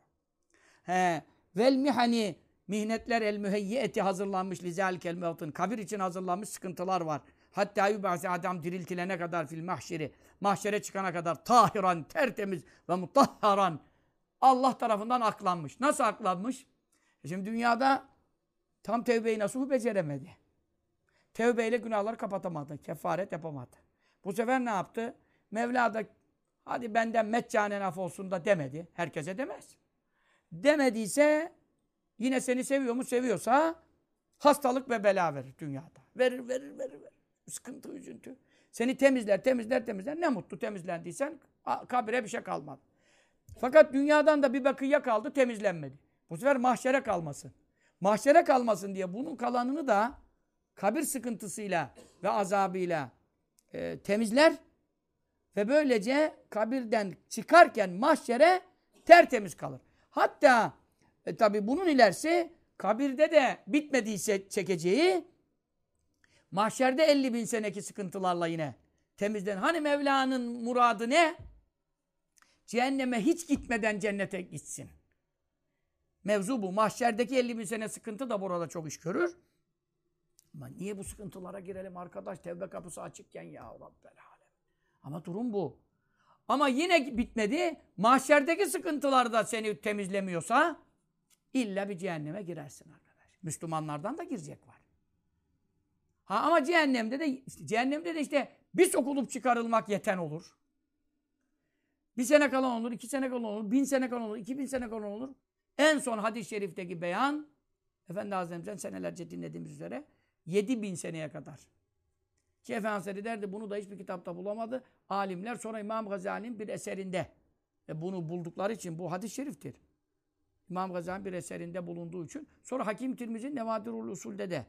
He. Vel mihani mihnetler el müheyyeti hazırlanmış lizalikel mevtın. Kabir için hazırlanmış sıkıntılar var. Hatta yubâse adam diriltilene kadar fil mahşeri. Mahşere çıkana kadar tahiran, tertemiz ve mutahharan. Allah tarafından aklanmış. Nasıl aklanmış? E şimdi dünyada tam tevbeyi nasıl beceremedi. Tevbeyle günahları kapatamadı. Kefaret yapamadı. Bu sefer ne yaptı? Mevla da hadi benden meccanen af olsun da demedi. Herkese demez. Demediyse yine seni seviyor mu? Seviyorsa hastalık ve bela verir dünyada. Verir, verir, verir, verir. Sıkıntı, üzüntü. Seni temizler, temizler, temizler. Ne mutlu temizlendiysen kabire bir şey kalmadı. Fakat dünyadan da bir bakıya kaldı, temizlenmedi. Bu sefer mahşere kalmasın. Mahşere kalmasın diye bunun kalanını da kabir sıkıntısıyla ve azabıyla e, temizler ve böylece kabirden çıkarken mahşere tertemiz kalır. Hatta e, tabi bunun ilerisi kabirde de bitmediyse çekeceği mahşerde 50 bin seneki sıkıntılarla yine temizlen. Hani Mevla'nın muradı ne? Cehenneme hiç gitmeden cennete gitsin. Mevzu bu. Mahşerdeki 50 bin sene sıkıntı da burada çok iş görür. Ama niye bu sıkıntılara girelim arkadaş? Tevbe kapısı açıkken ya Rabbel alem. Ama durum bu. Ama yine bitmedi. Mahşerdeki sıkıntılar da seni temizlemiyorsa illa bir cehenneme girersin arkadaş. Müslümanlardan da girecek var. Ha ama cehennemde de cehennemde de işte bir sokulup çıkarılmak yeten olur. Bir sene kalan olur, iki sene kalan olur, bin sene kalan olur, iki bin sene kalan olur. En son hadis-i şerifteki beyan, Efendi Hazretimizden senelerce dinlediğimiz üzere, yedi bin seneye kadar. Ki derdi bunu da hiçbir kitapta bulamadı. Alimler sonra İmam Gazali'nin bir eserinde e bunu buldukları için bu hadis-i şeriftir. İmam Gazali bir eserinde bulunduğu için. Sonra Hakim Tirmizi Nevadirul Usul'de de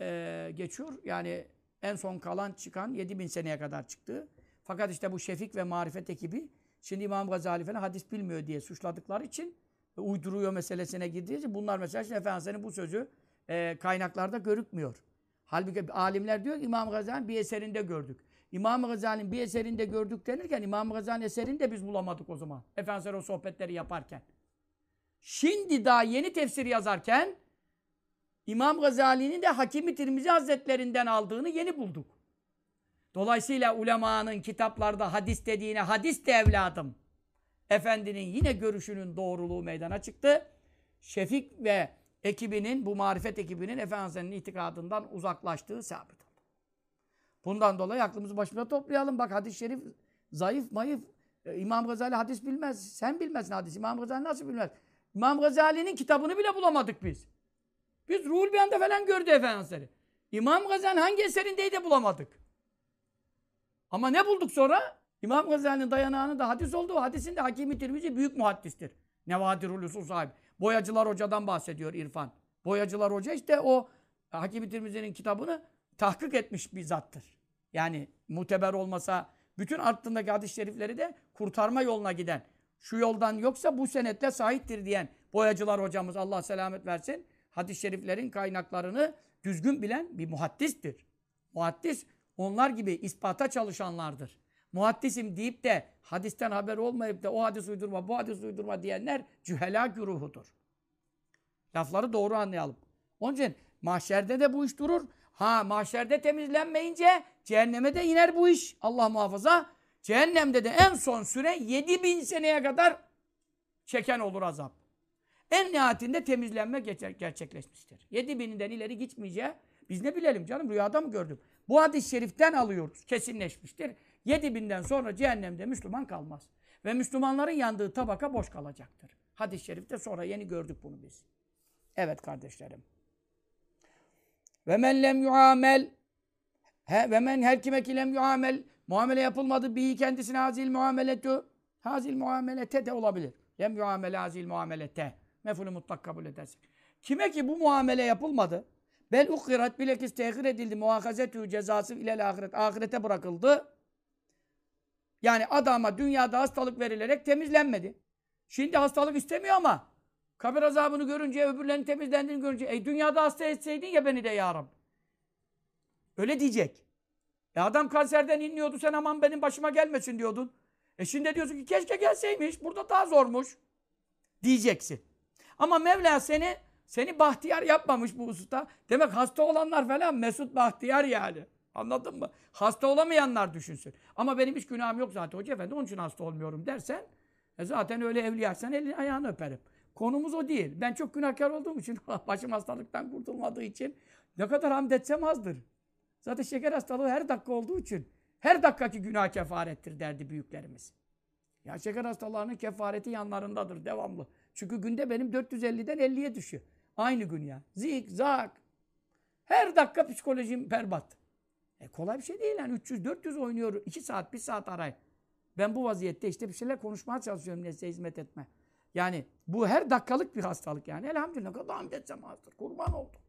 e, geçiyor. Yani en son kalan çıkan 7000 seneye kadar çıktı. Fakat işte bu Şefik ve Marifet ekibi şimdi İmam Gazali falan hadis bilmiyor diye suçladıkları için uyduruyor meselesine girdiği için bunlar mesela Efendimiz'in bu sözü e, kaynaklarda görükmüyor. Halbuki alimler diyor İmam Gazali'nin bir eserinde gördük. İmam Gazali'nin bir eserinde gördük denirken İmam Gazali'nin eserini de biz bulamadık o zaman. Efendimiz o sohbetleri yaparken. Şimdi daha yeni tefsiri yazarken İmam Gazali'nin de Hakimi Tirmizi Hazretlerinden aldığını yeni bulduk. Dolayısıyla ulemanın kitaplarda hadis dediğine hadis de evladım. Efendinin yine görüşünün doğruluğu meydana çıktı. Şefik ve ekibinin, bu marifet ekibinin Efendimiz'in itikadından uzaklaştığı sabit oldu. Bundan dolayı aklımızı başımıza toplayalım. Bak hadis-i şerif zayıf mayıf. E, İmam Gazali hadis bilmez. Sen bilmezsin hadis. İmam Gazali nasıl bilmez? İmam Gazali'nin kitabını bile bulamadık biz. Biz Ruhul Beyan'da falan gördü Efendimizleri. İmam Gazali hangi eserindeydi bulamadık. Ama ne bulduk sonra? İmam Gazali'nin dayanağını da hadis oldu. Hadisinde Hakimi Tirmizi büyük muhaddistir. Nevadirul Usul sahibi. Boyacılar Hoca'dan bahsediyor İrfan. Boyacılar Hoca işte o Hakimi Tirmizi'nin kitabını tahkik etmiş bir zattır. Yani muteber olmasa bütün arttığındaki hadis-i şerifleri de kurtarma yoluna giden. Şu yoldan yoksa bu senetle sahiptir diyen boyacılar hocamız Allah selamet versin. Hadis-i şeriflerin kaynaklarını düzgün bilen bir muhaddistir. Muhaddis onlar gibi ispata çalışanlardır. Muhaddisim deyip de hadisten haber olmayıp da o hadis uydurma, bu hadis uydurma diyenler cühela güruhudur. Lafları doğru anlayalım. Onun için mahşerde de bu iş durur. Ha mahşerde temizlenmeyince cehenneme de iner bu iş. Allah muhafaza. Cehennemde de en son süre 7000 seneye kadar çeken olur azap. En nihayetinde temizlenme gerçekleşmiştir. 7000'den ileri gitmeyeceği biz ne bilelim canım rüyada mı gördüm? Bu hadis-i şeriften alıyoruz. Kesinleşmiştir. 7000'den sonra cehennemde Müslüman kalmaz. Ve Müslümanların yandığı tabaka boş kalacaktır. Hadis-i şerifte sonra yeni gördük bunu biz. Evet kardeşlerim. Ve men lem yuamel ve men her kime ki lem yuamel muamele yapılmadı bihi kendisine hazil muameletu hazil muamelete de olabilir. Lem yuamele hazil muamelete mefulü mutlak kabul edersek. Kime ki bu muamele yapılmadı bel ukhirat bilekis tehir edildi muhakazetü cezası ile ahiret ahirete bırakıldı. Yani adama dünyada hastalık verilerek temizlenmedi. Şimdi hastalık istemiyor ama kabir azabını görünce, öbürlerinin temizlendiğini görünce ey dünyada hasta etseydin ya beni de ya. Öyle diyecek. E adam kanserden inliyordu sen aman benim başıma gelmesin diyordun. E şimdi diyorsun ki keşke gelseymiş burada daha zormuş. Diyeceksin. Ama Mevla seni seni bahtiyar yapmamış bu hususta. Demek hasta olanlar falan mesut bahtiyar yani. Anladın mı? Hasta olamayanlar düşünsün. Ama benim hiç günahım yok zaten hoca efendi onun için hasta olmuyorum dersen e zaten öyle evliyaysan elini ayağını öperim. Konumuz o değil. Ben çok günahkar olduğum için (laughs) başım hastalıktan kurtulmadığı için ne kadar hamd etsem azdır. Zaten şeker hastalığı her dakika olduğu için her dakikaki günah kefarettir derdi büyüklerimiz. Ya şeker hastalarının kefareti yanlarındadır devamlı. Çünkü günde benim 450'den 50'ye düşüyor. Aynı gün ya. Zik, zak. Her dakika psikolojim berbat. E kolay bir şey değil yani. 300-400 oynuyor. 2 saat, 1 saat arayın. Ben bu vaziyette işte bir şeyler konuşmaya çalışıyorum nesle hizmet etme. Yani bu her dakikalık bir hastalık yani. Elhamdülillah kadar hamd etsem azdır. Kurban oldum.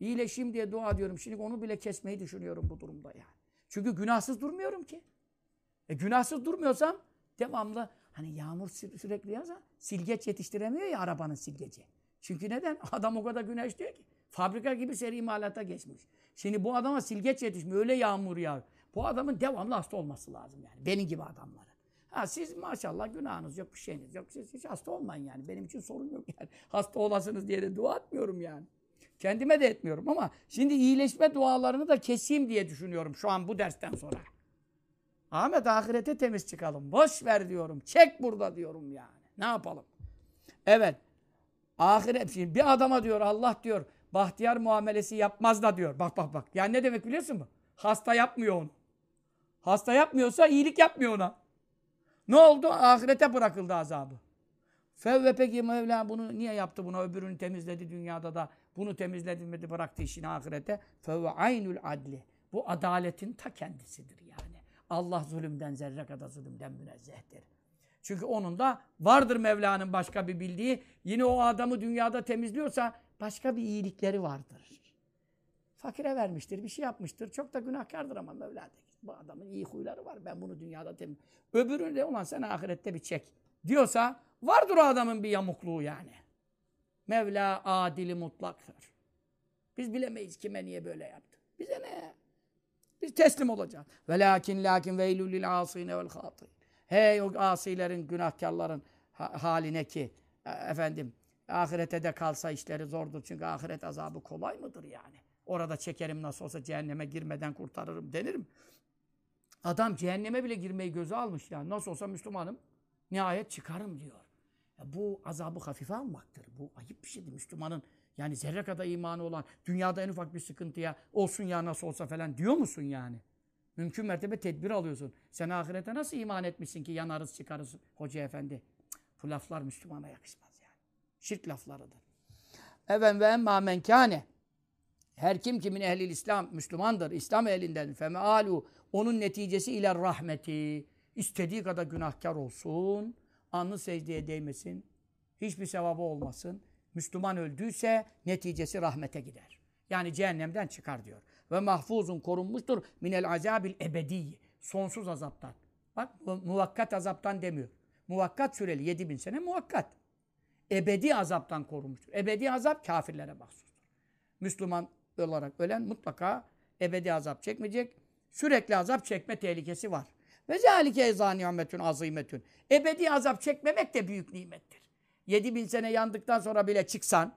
İyileşeyim diye dua ediyorum. Şimdi onu bile kesmeyi düşünüyorum bu durumda yani. Çünkü günahsız durmuyorum ki. E günahsız durmuyorsam devamlı Hani yağmur sü- sürekli yağsa silgeç yetiştiremiyor ya arabanın silgeci. Çünkü neden? (laughs) Adam o kadar güneş diyor ki. Fabrika gibi seri imalata geçmiş. Şimdi bu adama silgeç yetişmiyor. Öyle yağmur yağıyor. Bu adamın devamlı hasta olması lazım yani. Benim gibi adamların. Ha siz maşallah günahınız yok, bir şeyiniz yok. Siz hiç hasta olmayın yani. Benim için sorun yok yani. (laughs) Hasta olasınız diye de dua etmiyorum yani. Kendime de etmiyorum ama şimdi iyileşme dualarını da keseyim diye düşünüyorum şu an bu dersten sonra. Ahmet ahirete temiz çıkalım. Boş ver diyorum. Çek burada diyorum yani. Ne yapalım? Evet. Ahiret şimdi bir adama diyor Allah diyor bahtiyar muamelesi yapmaz da diyor. Bak bak bak. Yani ne demek biliyorsun mu? Hasta yapmıyor onu. Hasta yapmıyorsa iyilik yapmıyor ona. Ne oldu? Ahirete bırakıldı azabı. Fevve peki Mevla bunu niye yaptı buna? Öbürünü temizledi dünyada da. Bunu temizledi bıraktı işini ahirete. Fevve aynül adli. Bu adaletin ta kendisidir yani. Allah zulümden zerre kadar zulümden münezzehtir. Çünkü onun da vardır Mevla'nın başka bir bildiği. Yine o adamı dünyada temizliyorsa başka bir iyilikleri vardır. Fakire vermiştir, bir şey yapmıştır. Çok da günahkardır ama Mevla. Bu adamın iyi huyları var. Ben bunu dünyada temiz. Öbürünü de ulan sen ahirette bir çek diyorsa vardır o adamın bir yamukluğu yani. Mevla adili mutlaktır. Biz bilemeyiz kime niye böyle yaptı. Bize ne? Biz teslim olacağız. Ve lakin lakin veylül lil asine vel hatin. Hey o asilerin, günahkarların ha- haline ki e, efendim ahirete de kalsa işleri zordur. Çünkü ahiret azabı kolay mıdır yani? Orada çekerim nasıl olsa cehenneme girmeden kurtarırım denirim. Adam cehenneme bile girmeyi göze almış yani. Nasıl olsa Müslümanım. Nihayet çıkarım diyor. Ya bu azabı hafife almaktır. Bu ayıp bir şeydir. Müslümanın yani zerre kadar imanı olan dünyada en ufak bir sıkıntıya olsun ya nasıl olsa falan diyor musun yani? Mümkün mertebe tedbir alıyorsun. Sen ahirete nasıl iman etmişsin ki yanarız çıkarız hoca efendi? Bu laflar Müslümana yakışmaz. Şirk laflarıdır. Efendim ve emma men kâne. Her kim kimin ehlil İslam, Müslümandır, İslam ehlinden femealu onun neticesi ile rahmeti. İstediği kadar günahkar olsun, alnı secdeye değmesin, hiçbir sevabı olmasın. Müslüman öldüyse neticesi rahmete gider. Yani cehennemden çıkar diyor. Ve mahfuzun korunmuştur minel azabil ebedi. Sonsuz azaptan. Bak mu- muvakkat azaptan demiyor. Muvakkat süreli 7000 sene muvakkat. Ebedi azaptan korunmuştur. Ebedi azap kafirlere mahsustur. Müslüman olarak ölen mutlaka ebedi azap çekmeyecek. Sürekli azap çekme tehlikesi var. Ve zâlike ezâ nimetün azîmetün. Ebedi azap çekmemek de büyük nimettir. 7000 sene yandıktan sonra bile çıksan,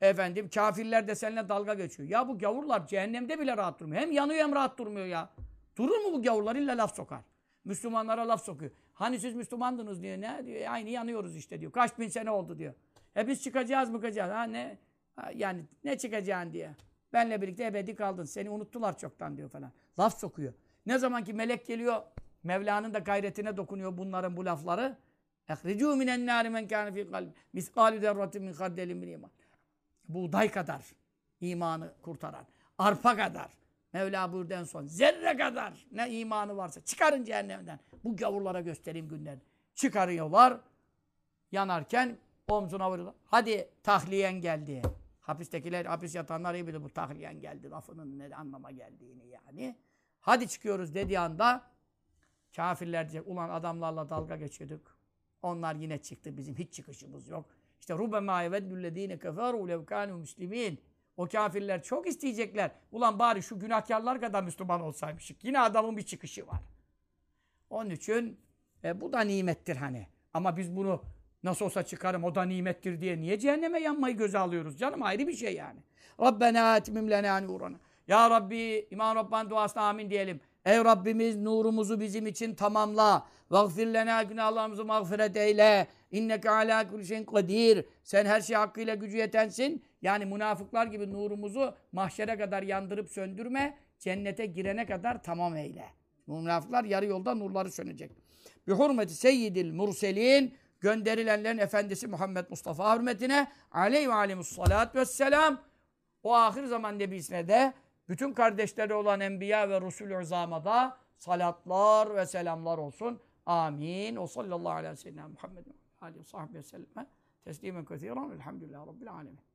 efendim kafirler de seninle dalga geçiyor. Ya bu gavurlar cehennemde bile rahat durmuyor. Hem yanıyor hem rahat durmuyor ya. Durur mu bu gavurlar? İlla laf sokar. Müslümanlara laf sokuyor. Hani siz Müslümandınız diyor. Ne diyor? E, aynı yanıyoruz işte diyor. Kaç bin sene oldu diyor. E biz çıkacağız mı kaçacağız? Ha ne? Ha, yani ne çıkacaksın diye. Benle birlikte ebedi kaldın. Seni unuttular çoktan diyor falan. Laf sokuyor. Ne zaman ki melek geliyor Mevla'nın da gayretine dokunuyor bunların bu lafları. Ehricu minen nâri men kâne fî kalbi. Miskâlü derratin min kardelin min iman. Buğday kadar imanı kurtaran. Arpa kadar Mevla buyurdu en son. Zerre kadar ne imanı varsa çıkarın cehennemden. Bu gavurlara göstereyim günlerini. Çıkarıyorlar. Yanarken omzuna vuruyorlar. Hadi tahliyen geldi. Hapistekiler, hapis yatanlar iyi bilir bu tahliyen geldi. Lafının ne anlama geldiğini yani. Hadi çıkıyoruz dediği anda kafirler diyecek. Ulan adamlarla dalga geçiyorduk. Onlar yine çıktı. Bizim hiç çıkışımız yok. İşte rubema yeveddüllezine keferu lev kanu muslimin. O kafirler çok isteyecekler. Ulan bari şu günahkarlar kadar Müslüman olsaymışık. Yine adamın bir çıkışı var. Onun için e, bu da nimettir hani. Ama biz bunu nasıl olsa çıkarım o da nimettir diye niye cehenneme yanmayı göze alıyoruz canım? Ayrı bir şey yani. Rabbena etmim lena nurana. Ya Rabbi İmam Rabbani duasına amin diyelim. Ey Rabbimiz nurumuzu bizim için tamamla. Vagfir lena günahlarımızı mağfiret eyle. İnneke ala kulli kadir. Sen her şey hakkıyla gücü yetensin. Yani münafıklar gibi nurumuzu mahşere kadar yandırıp söndürme. Cennete girene kadar tamam eyle. Münafıklar yarı yolda nurları sönecek. Bi hurmeti seyyidil murselin gönderilenlerin efendisi Muhammed Mustafa hürmetine aleyhi ve alemussalatü vesselam o ahir zaman nebisine de bütün kardeşleri olan enbiya ve rusul-ü izamada salatlar ve selamlar olsun. Amin. O sallallahu aleyhi ve sellem Muhammed ve aleyhi ve selleme teslimen kesiren. Elhamdülillah Rabbil alemin.